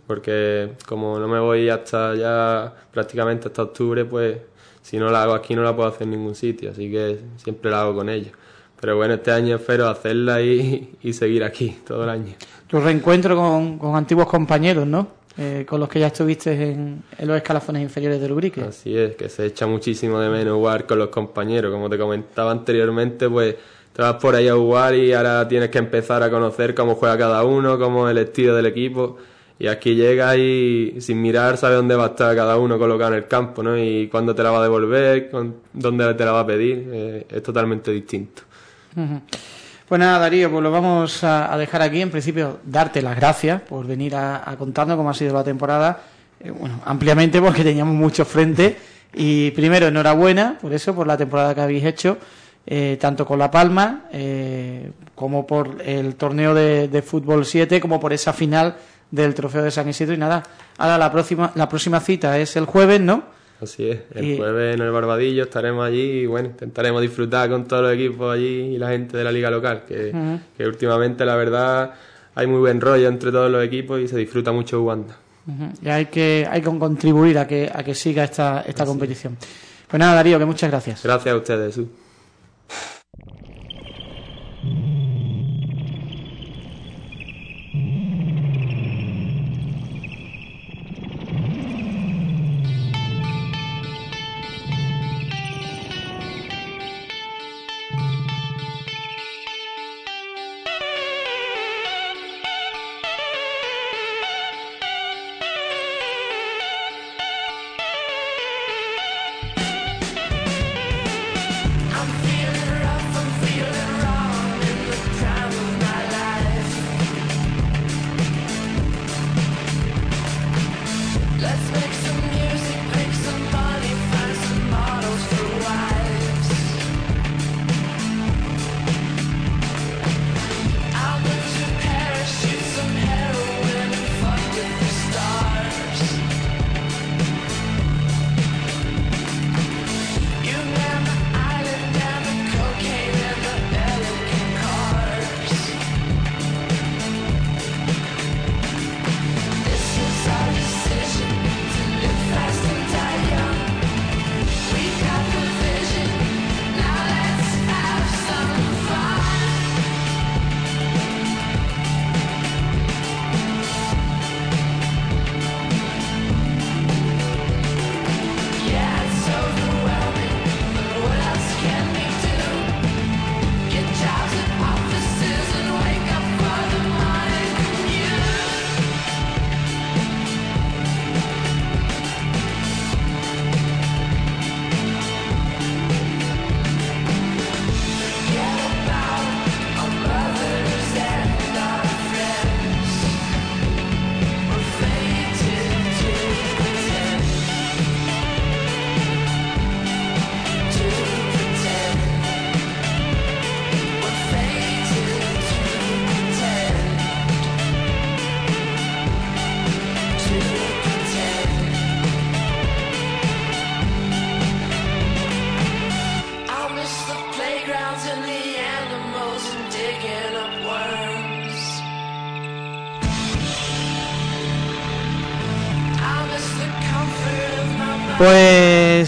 porque como no me voy hasta ya prácticamente hasta octubre, pues si no la hago aquí no la puedo hacer en ningún sitio, así que siempre la hago con ellos. Pero bueno, este año espero hacerla y, (laughs) y seguir aquí todo el año. Tu reencuentro con, con antiguos compañeros, ¿no? Eh, con los que ya estuviste en, los escalafones inferiores del Ubrique. Así es, que se echa muchísimo de menos jugar con los compañeros. Como te comentaba anteriormente, pues te vas por ahí a jugar y ahora tienes que empezar a conocer cómo juega cada uno, cómo es el estilo del equipo. Y aquí llegas y sin mirar sabes dónde va a estar cada uno colocado en el campo, ¿no? Y cuándo te la va a devolver, dónde te la va a pedir. Eh, es totalmente distinto. Pues nada, Darío, pues lo vamos a, dejar aquí. En principio, darte las gracias por venir a, contarnos cómo ha sido la temporada. Eh, bueno, ampliamente porque teníamos mucho frente. Y primero, enhorabuena por eso, por la temporada que habéis hecho, eh, tanto con La Palma eh, como por el torneo de, de, fútbol 7, como por esa final del Trofeo de San Isidro. Y nada, ahora la próxima, la próxima cita es el jueves, ¿no? Así es, el jueves en el Barbadillo estaremos allí y bueno, intentaremos disfrutar con todos los equipos allí y la gente de la liga local, que, últimamente la verdad hay muy buen rollo entre todos los equipos y se disfruta mucho jugando. Y hay que, hay que contribuir a que, a que siga esta, esta competición. Pues nada, Darío, que muchas gracias. Gracias a ustedes.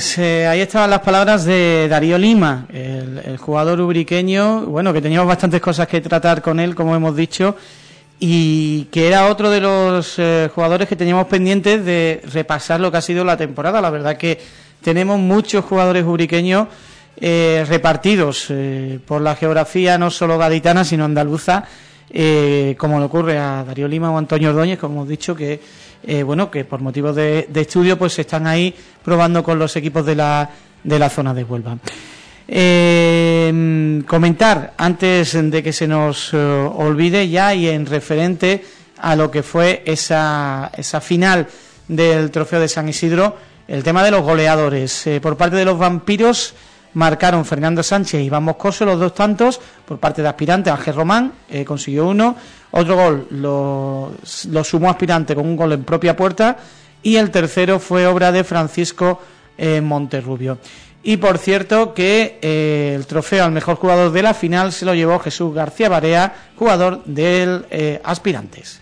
Pues eh, ahí estaban las palabras de Darío Lima, el, jugador ubriqueño, bueno, que teníamos bastantes cosas que tratar con él, como hemos dicho, y que era otro de los eh, jugadores que teníamos pendientes de repasar lo que ha sido la temporada. La verdad que tenemos muchos jugadores ubriqueños eh, repartidos por la geografía no solo gaditana, sino andaluza, como le ocurre a Darío Lima o Antonio Ordóñez, como hemos dicho, que eh, bueno, que por motivos de, estudio pues están ahí probando con los equipos de la, de la zona de Huelva. Eh, comentar, antes de que se nos eh, olvide ya y en referente a lo que fue esa, esa final del Trofeo de San Isidro, el tema de los goleadores. Por parte de los vampiros marcaron Fernando Sánchez y Iván Moscoso los dos tantos. Por parte de aspirante, Ángel Román consiguió uno. Otro gol lo, sumó aspirante con un gol en propia puerta. Y el tercero fue obra de Francisco eh, Monterrubio. Y por cierto que eh, el trofeo al mejor jugador de la final se lo llevó Jesús García Barea, jugador del eh, Aspirantes.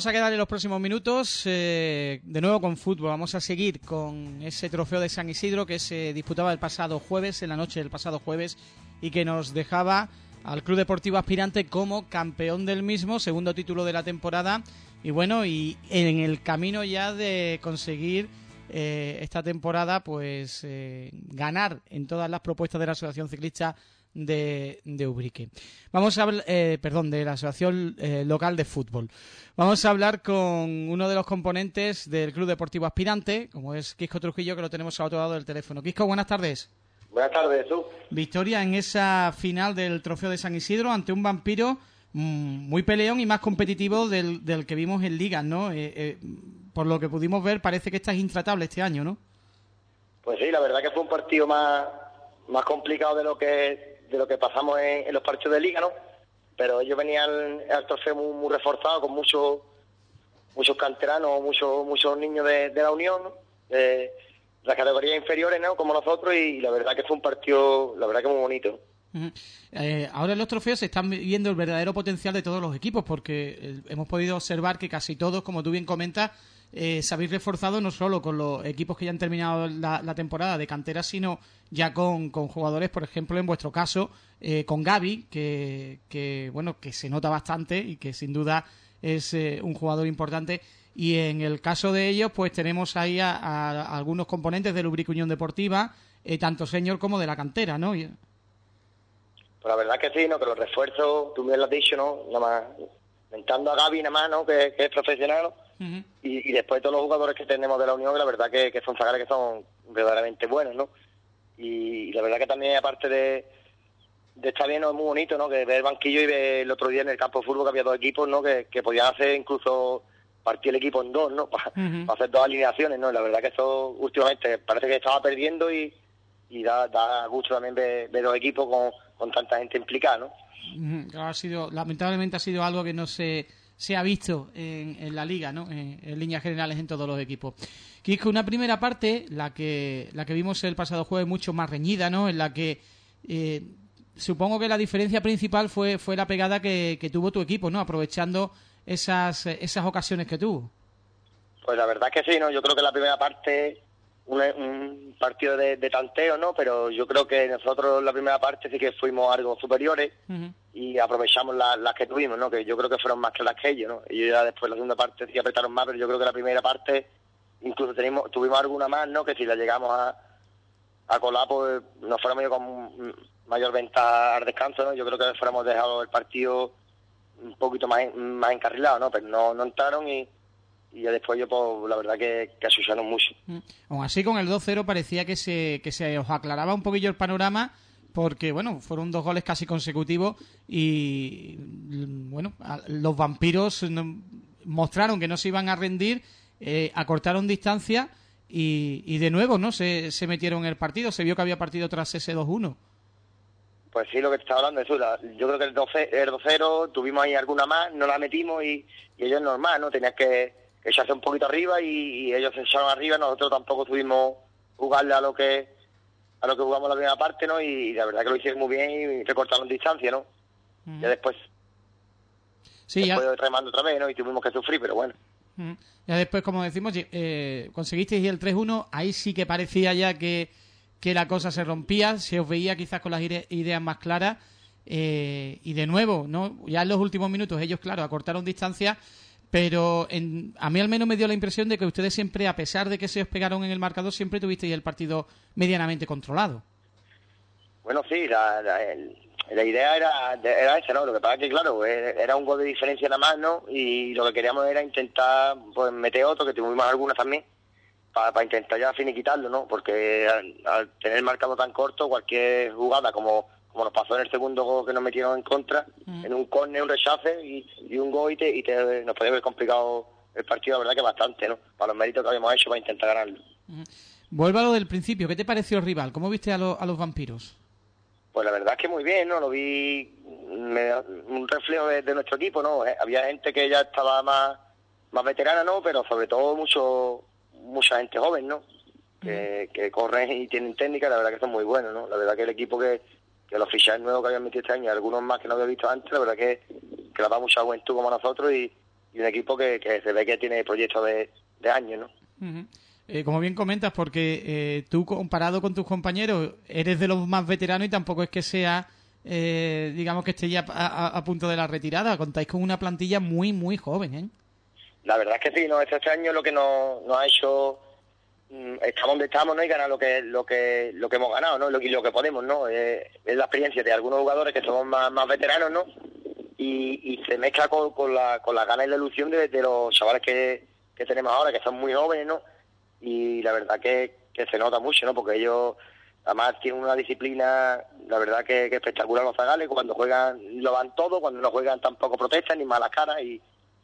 Vamos a quedar en los próximos minutos eh, de nuevo con fútbol. Vamos a seguir con ese trofeo de San Isidro que se disputaba el pasado jueves, en la noche del pasado jueves, y que nos dejaba al Club Deportivo Aspirante como campeón del mismo, segundo título de la temporada. Y bueno, y en el camino ya de conseguir eh, esta temporada, pues eh, ganar en todas las propuestas de la Asociación Ciclista de, de Ubrique. Vamos a hablar, eh, perdón, de la Asociación eh, Local de Fútbol. Vamos a hablar con uno de los componentes del Club Deportivo Aspirante, como es Quisco Trujillo, que lo tenemos al otro lado del teléfono. Quisco, buenas tardes. Buenas tardes, tú. Victoria en esa final del Trofeo de San Isidro ante un vampiro mm, muy peleón y más competitivo del, del que vimos en Ligas, ¿no? Eh, eh, por lo que pudimos ver, parece que está intratable este año, ¿no? Pues sí, la verdad que fue un partido más, más complicado de lo que de lo que pasamos en, los partidos de liga, ¿no? Pero ellos venían al trofeo muy, muy reforzado, con muchos muchos canteranos, muchos muchos niños de, de la Unión, de las categorías inferiores, ¿no? Como nosotros, y la verdad que fue un partido, la verdad que muy bonito. Eh, ahora en los trofeos se están viendo el verdadero potencial de todos los equipos, porque eh, hemos podido observar que casi todos, como tú bien comentas, eh, se habéis reforzado no solo con los equipos que ya han terminado la, temporada de cantera, sino ya con, con, jugadores, por ejemplo, en vuestro caso, eh, con Gaby, que, que, bueno, que se nota bastante y que sin duda es eh, un jugador importante. Y en el caso de ellos, pues tenemos ahí a, a, algunos componentes de Lubric Unión Deportiva, eh, tanto señor como de la cantera, ¿no? Y... Pues la verdad que sí, ¿no? Que los refuerzos, tú me lo has dicho, ¿no? Nada más, mentando a Gaby nada más, ¿no? Que, es profesional. Uh -huh. y, y, después todos los jugadores que tenemos de la Unión, la verdad que, que son zagales que son verdaderamente buenos, ¿no? Y, y, la verdad que también, aparte de, de estar bien, ¿no? es muy bonito, ¿no? Que ver el banquillo y ver el otro día en el campo de fútbol que había dos equipos, ¿no? Que, que podían hacer incluso partir el equipo en dos, ¿no? (laughs) Para, uh -huh. para hacer dos alineaciones, ¿no? La verdad que eso últimamente parece que estaba perdiendo y, y da, da gusto también ver, ver los equipos con, con tanta gente implicada, ¿no? Uh -huh. Ha sido, lamentablemente ha sido algo que no se se ha visto en, en la liga, ¿no? En, líneas generales en todos los equipos. Quisco, una primera parte, la que la que vimos el pasado jueves, mucho más reñida, ¿no? En la que eh, supongo que la diferencia principal fue fue la pegada que, que, tuvo tu equipo, ¿no? Aprovechando esas esas ocasiones que tuvo. Pues la verdad que sí, ¿no? Yo creo que la primera parte un, un partido de, de, tanteo, ¿no? Pero yo creo que nosotros la primera parte sí que fuimos algo superiores uh -huh. y aprovechamos las la que tuvimos, ¿no? Que yo creo que fueron más que las que ellos, ¿no? Ellos ya después la segunda parte sí apretaron más, pero yo creo que la primera parte incluso tenemos, tuvimos alguna más, ¿no? Que si la llegamos a, a colar, pues nos fuéramos con mayor ventaja al descanso, ¿no? Yo creo que fuéramos dejado el partido un poquito más, más encarrilado, ¿no? Pero no, no entraron y y ya después yo pues la verdad que, que asustaron mucho. Mm. Aún así con el 2-0 parecía que se, que se os aclaraba un poquillo el panorama porque bueno, fueron dos goles casi consecutivos y bueno, los vampiros mostraron que no se iban a rendir, eh, acortaron distancia y, y, de nuevo no se, se metieron en el partido, se vio que había partido tras ese 2-1. Pues sí, lo que te estaba hablando, eso, yo creo que el 2-0 tuvimos ahí alguna más, no la metimos y, y ellos normal, ¿no? Tenías que echarse un poquito arriba y, y, ellos se echaron arriba, nosotros tampoco tuvimos jugarle a lo que a lo que jugamos la primera parte, ¿no? Y, la verdad que lo hicieron muy bien y recortaron distancia, ¿no? Mm. Ya después sí, después ya... remando otra vez, ¿no? Y tuvimos que sufrir, pero bueno. Ya después, como decimos, eh, conseguisteis el 3-1, ahí sí que parecía ya que, que la cosa se rompía, se os veía quizás con las ideas más claras. Eh, y de nuevo, ¿no? ya en los últimos minutos ellos, claro, acortaron distancia, pero en, a mí al menos me dio la impresión de que ustedes siempre, a pesar de que se os pegaron en el marcador, siempre tuvisteis el partido medianamente controlado. Bueno, sí, la, idea era, era esa, ¿no? Lo que pasa es que, claro, eh, era un gol de diferencia nada más, ¿no? Y lo que queríamos era intentar pues, meter otro, que tuvimos algunas también, para intentar ya finiquitarlo, ¿no? Porque al, tener el marcado tan corto, cualquier jugada como como nos pasó en el segundo gol que nos metieron en contra, mm. en un córner, un rechace y, un gol y, te, nos podía haber complicado el partido, la verdad que bastante, ¿no? Para los méritos que habíamos hecho para intentar ganarlo. Mm. Vuelvo a lo del principio, ¿qué te pareció el rival? ¿Cómo viste a, a los vampiros? Pues la verdad es que muy bien, ¿no? Lo vi un reflejo de, nuestro equipo, ¿no? Eh, había gente que ya estaba más, más veterana, ¿no? Pero sobre todo mucho mucha gente joven, ¿no? Que, mm. que corren y tienen técnica, la verdad que son muy buenos, ¿no? La verdad que el equipo que, que los fichajes nuevos que habían metido este año algunos más que no había visto antes, la verdad que, que la da mucha juventud como nosotros y, un equipo que, se ve que tiene proyectos de, de años, ¿no? Eh, como bien comentas, porque eh, tú comparado con tus compañeros eres de los más veteranos y tampoco es que sea, eh, digamos que esté ya a, punto de la retirada, contáis con una plantilla muy, muy joven, ¿eh? La verdad es que sí, ¿no? este, este año lo que nos, nos ha hecho Mm, estamos donde estamos ¿no? y ganar lo que lo que lo que hemos ganado ¿no? y lo que podemos no eh, es la experiencia de algunos jugadores que somos más, más veteranos no y, y se mezcla con, con la con la gana y la ilusión de, los chavales que, que tenemos ahora que son muy jóvenes no y la verdad que, que se nota mucho no porque ellos además tienen una disciplina la verdad que, espectacular los zagales. Cuando juegan lo van todo cuando no juegan tampoco protestan ni malas caras y,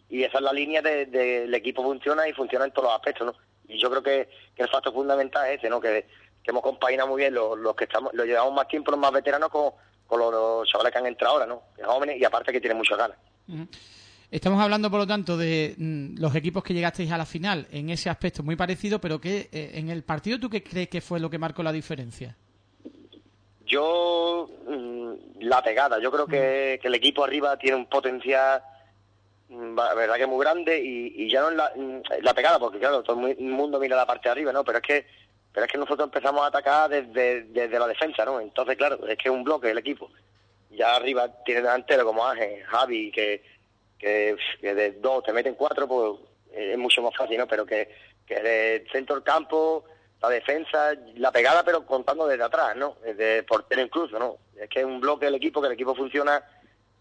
y esa es la línea del de, equipo funciona y funciona en todos los aspectos no y yo creo que, el factor fundamental es ese, ¿no? Que, hemos compaginado muy bien los, que estamos, lo llevamos más tiempo, los más veteranos, con, los, chavales que han entrado ahora, ¿no? jóvenes y aparte que tienen muchas ganas. Estamos hablando, por lo tanto, de mm, los equipos que llegasteis a la final en ese aspecto muy parecido, pero que eh, en el partido, ¿tú qué crees que fue lo que marcó la diferencia? Yo, mm, la pegada. Yo creo que, que, el equipo arriba tiene un potencial la verdad que muy grande y, ya no es la, mm, la, pegada, porque claro, todo el mundo mira la parte de arriba, ¿no? Pero es que pero es que nosotros empezamos a atacar desde, desde la defensa, ¿no? Entonces, claro, es que es un bloque el equipo. Ya arriba tiene delantero como Ángel, Javi, que, que, de dos te meten cuatro, pues es mucho más fácil, ¿no? Pero que, que el centro del campo, la defensa, la pegada, pero contando desde atrás, ¿no? Desde portero incluso, ¿no? Es que es un bloque el equipo, que el equipo funciona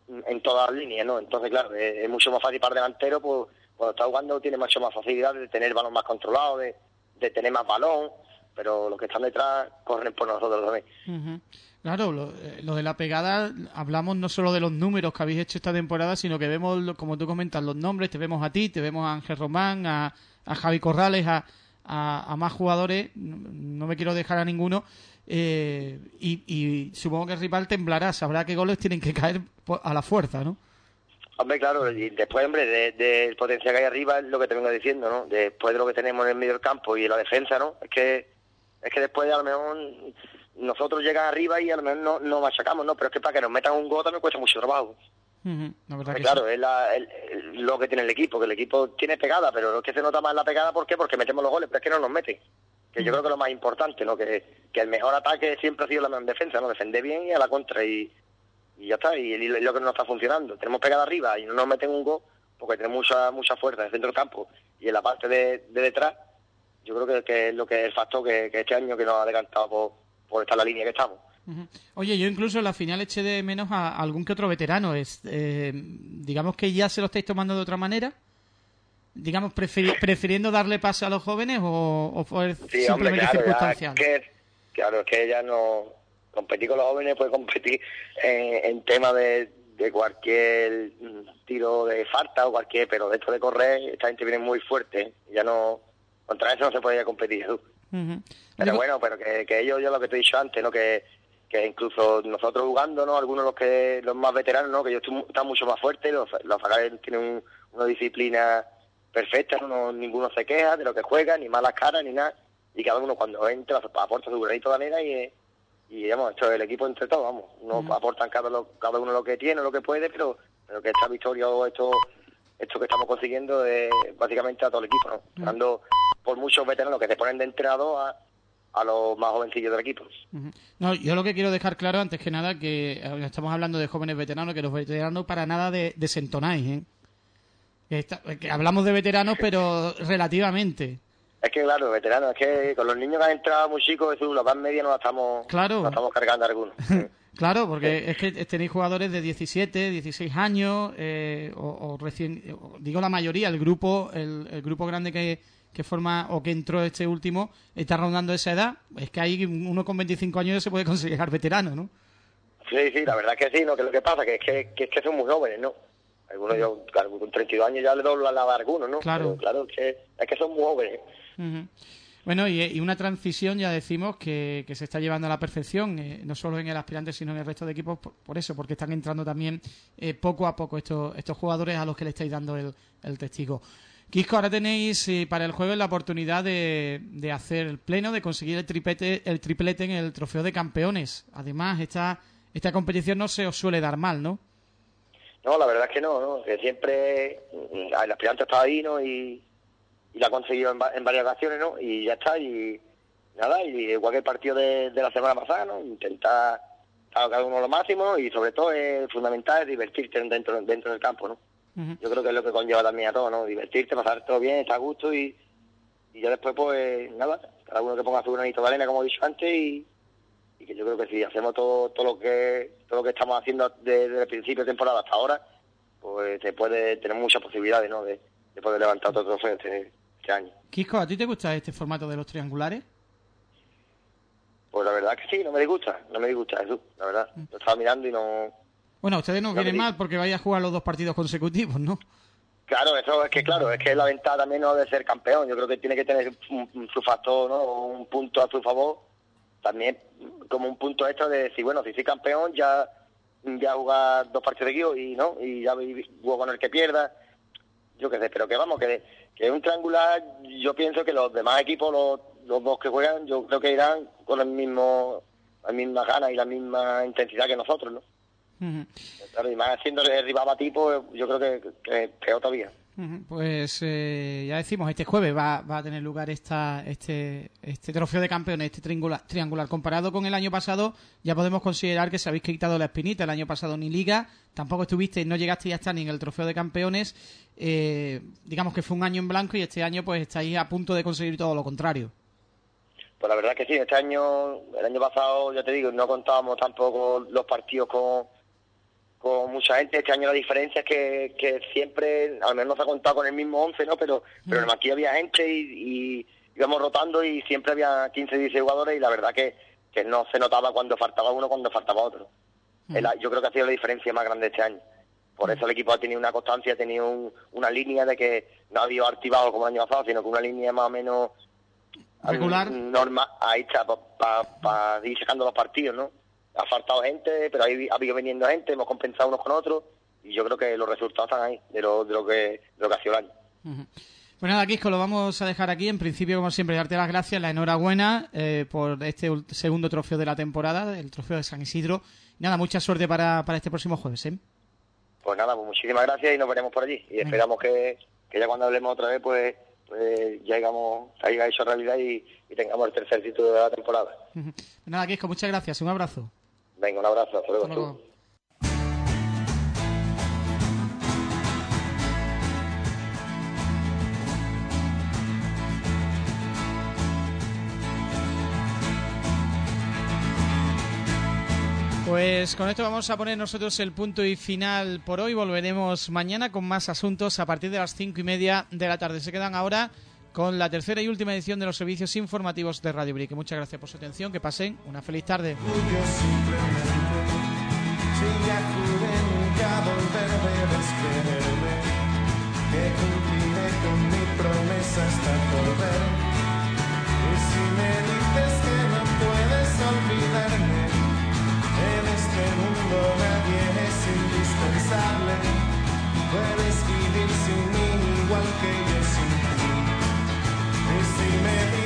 en todas las líneas, ¿no? Entonces, claro, es, mucho más fácil para delantero, pues cuando está jugando tiene mucho más facilidad de tener balón más controlado, de, de tener más balón, pero los que están detrás corren por nosotros también. Claro, eh, lo, de la pegada, hablamos no solo de los números que habéis hecho esta temporada, sino que vemos, como tú comentas, los nombres, te vemos a ti, te vemos a Ángel Román, a, a Javi Corrales, a, a, más jugadores, no me quiero dejar a ninguno, eh, y, supongo que el rival temblará, sabrá qué goles tienen que caer a la fuerza, ¿no? Hombre, claro, y después, hombre, del de, potencial que hay arriba es lo que te vengo diciendo, ¿no? Después de lo que tenemos en el medio del campo y en la defensa, ¿no? Es que, es que después a lo mejor nosotros llegamos arriba y a lo mejor no, no machacamos, ¿no? Pero es que para que nos metan un gol también cuesta mucho trabajo. Claro, es lo que tiene el equipo, que el equipo tiene pegada, pero lo que se nota más la pegada, ¿por qué? Porque metemos los goles, pero es que no nos meten que yo creo que lo más importante, ¿no? Que, que el mejor ataque siempre ha sido la mejor defensa, ¿no? Defender bien y a la contra y, y ya está, y, lo que no está funcionando. Tenemos pegada arriba y no nos meten un gol porque tenemos mucha mucha fuerza en el centro del campo y en la parte de, detrás. Yo creo que, es lo que es el factor que, este año que nos ha decantado por, por estar en la línea que estamos. Oye, yo incluso en la final eché de menos a algún que otro veterano. Es, eh, digamos que ya se lo estáis tomando de otra manera digamos, prefiriendo darle paso a los jóvenes o, o fue simplemente circunstancial? Que, claro, es que ya no competir con los jóvenes puede competir en, tema de, de, cualquier tiro de falta o cualquier, pero de esto de correr, esta gente viene muy fuerte, ya no, contra eso no se podía competir. Pero bueno, pero que, que ellos, yo lo que te he dicho antes, ¿no? Que, que incluso nosotros jugando, ¿no? Algunos los que los más veteranos, ¿no? Que ellos están mucho más fuertes, los, los tienen una disciplina perfecta, no, ninguno se queja de lo que juega, ni malas caras, ni nada, y cada uno cuando entra aporta su granito de arena y, y digamos, esto es el equipo entre todos, vamos, no aportan cada, cada uno lo que tiene, lo que puede, pero, pero que esta victoria o estos esto que estamos consiguiendo es básicamente a todo el equipo, ¿no? Dando por muchos veteranos que se ponen de entrenador a, a los más jovencillos del equipo. No, yo lo que quiero dejar claro, antes que nada, que eh, estamos hablando de jóvenes veteranos, que los veteranos para nada de, desentonáis, ¿eh? Que, está- que hablamos de veteranos, pero relativamente. Es que, claro, veteranos, es que con los niños que han entrado muy chicos, la edad media nos la estamos, Claro. nos estamos cargando algunos. (laughs) Claro, porque es que tenéis jugadores de 17, 16 años, eh, o, o recién, digo la mayoría, el grupo, el, el grupo grande que, que forma o que entró este último está rondando esa edad. Es que hay uno con 25 años se puede considerar veterano, ¿no? Sí, sí, la verdad que sí, ¿no? Que lo que pasa que es que, que, es que son muy jóvenes, ¿no? Algunos yo, con 32 años ya le doblan la a algunos, ¿no? Claro. Pero, claro, es que, es que son muy jóvenes. Ujú. Bueno, y, y una transición ya decimos que, que se está llevando a la perfección, eh, no solo en el aspirante, sino en el resto de equipos, por, por eso, porque están entrando también eh, poco a poco estos, estos jugadores a los que le estáis dando el, el testigo. Quisco, ahora tenéis eh, para el jueves la oportunidad de, de hacer el pleno, de conseguir el triplete, el triplete en el trofeo de campeones. Además, esta, esta competición no se os suele dar mal, ¿no? No, la verdad es que no, ¿no? Que siempre mm, el aspirante está ahí, ¿no? Y, la ha conseguido en, va- en varias ocasiones, ¿no? Y ya está, y nada, y igual que el partido de, la semana pasada, ¿no? Intentar cada uno lo máximo y sobre todo es fundamental es divertirte dentro, dentro del campo, ¿no? Yo creo que es lo que conlleva también a todo, ¿no? Divertirte, pasar todo bien, estar a gusto y, y ya después, pues, nada, cada uno que ponga su granito de arena, como he dicho antes, y, y que yo creo que si hacemos todo, todo lo que todo lo que estamos haciendo desde, desde el principio de temporada hasta ahora, pues se puede tener muchas posibilidades, ¿no? De, de poder levantar otro trofeo este, este año. Quisco, ¿a ti te gusta este formato de los triangulares? Pues la verdad que sí, no me disgusta, no me disgusta eso, la verdad. Lo estaba mirando y no... Bueno, a ustedes no vienen mal porque vais a jugar los dos partidos consecutivos, ¿no? Claro, eso es que claro, es que la ventaja también no de ser campeón. Yo creo que tiene que tener un- su factor, ¿no? Un punto a su favor. También como un punto extra de decir, bueno, si soy campeón ya ya jugar dos partidos seguidos y no y ya juego con el que pierda. Yo qué sé, pero que vamos, que, que un triangular, yo pienso que los demás equipos, los, los dos que juegan, yo creo que irán con el mismo, las mismas ganas y la misma intensidad que nosotros, ¿no? Ujú. Claro, y más siendo el rival a tipo, yo creo que, que peor todavía. Pues eh, ya decimos, este jueves va, va a tener lugar esta, este, este trofeo de campeones, este triangular, triangular. Comparado con el año pasado, ya podemos considerar que se habéis quitado la espinita. El año pasado ni liga, tampoco estuviste, no llegaste ya estar ni en el trofeo de campeones. Eh, digamos que fue un año en blanco y este año pues estáis a punto de conseguir todo lo contrario. Pues la verdad que sí, este año, el año pasado, ya te digo, no contábamos tampoco los partidos con, con mucha gente. Este año la diferencia es que, que siempre, al menos no se ha contado con el mismo 11, ¿no? Pero, pero en el banquillo había gente y, y íbamos rotando y siempre había 15, 16 jugadores y la verdad que, que no se notaba cuando faltaba uno, cuando faltaba otro. El- yo creo que ha sido la diferencia más grande este año. Por eso el equipo ha tenido una constancia, ha tenido un- una línea de que no ha habido activado como el año pasado, sino que una línea más o menos Regular. normal, ahí está, para ir sacando los partidos, ¿no? Ha faltado gente, pero ahí ha habido viniendo gente, hemos compensado unos con otros, y yo creo que los resultados están ahí, de lo, de lo, que, de lo que ha sido el año. Ujú. Pues nada, Quisco, lo vamos a dejar aquí. En principio, como siempre, darte las gracias, la enhorabuena eh, por este segundo trofeo de la temporada, el trofeo de San Isidro. Nada, mucha suerte para, para este próximo jueves, ¿eh? Pues nada, pues muchísimas gracias y nos veremos por allí. Y esperamos que, que ya cuando hablemos otra vez, pues, pues ya digamos, haya hecho realidad y, y tengamos el tercer título de la temporada. Ujú. Pues nada, Quisco, muchas gracias. Un abrazo. Venga, un abrazo, hasta luego. Hasta luego. Pues con esto vamos a poner nosotros el punto y final por hoy. Volveremos mañana con más asuntos a partir de las cinco y media de la tarde. Se quedan ahora con la tercera y última edición de los servicios informativos de Radio Brick. Muchas gracias por su atención, que pasen una feliz tarde. Puedes vivir sin mí igual que yo. Mary.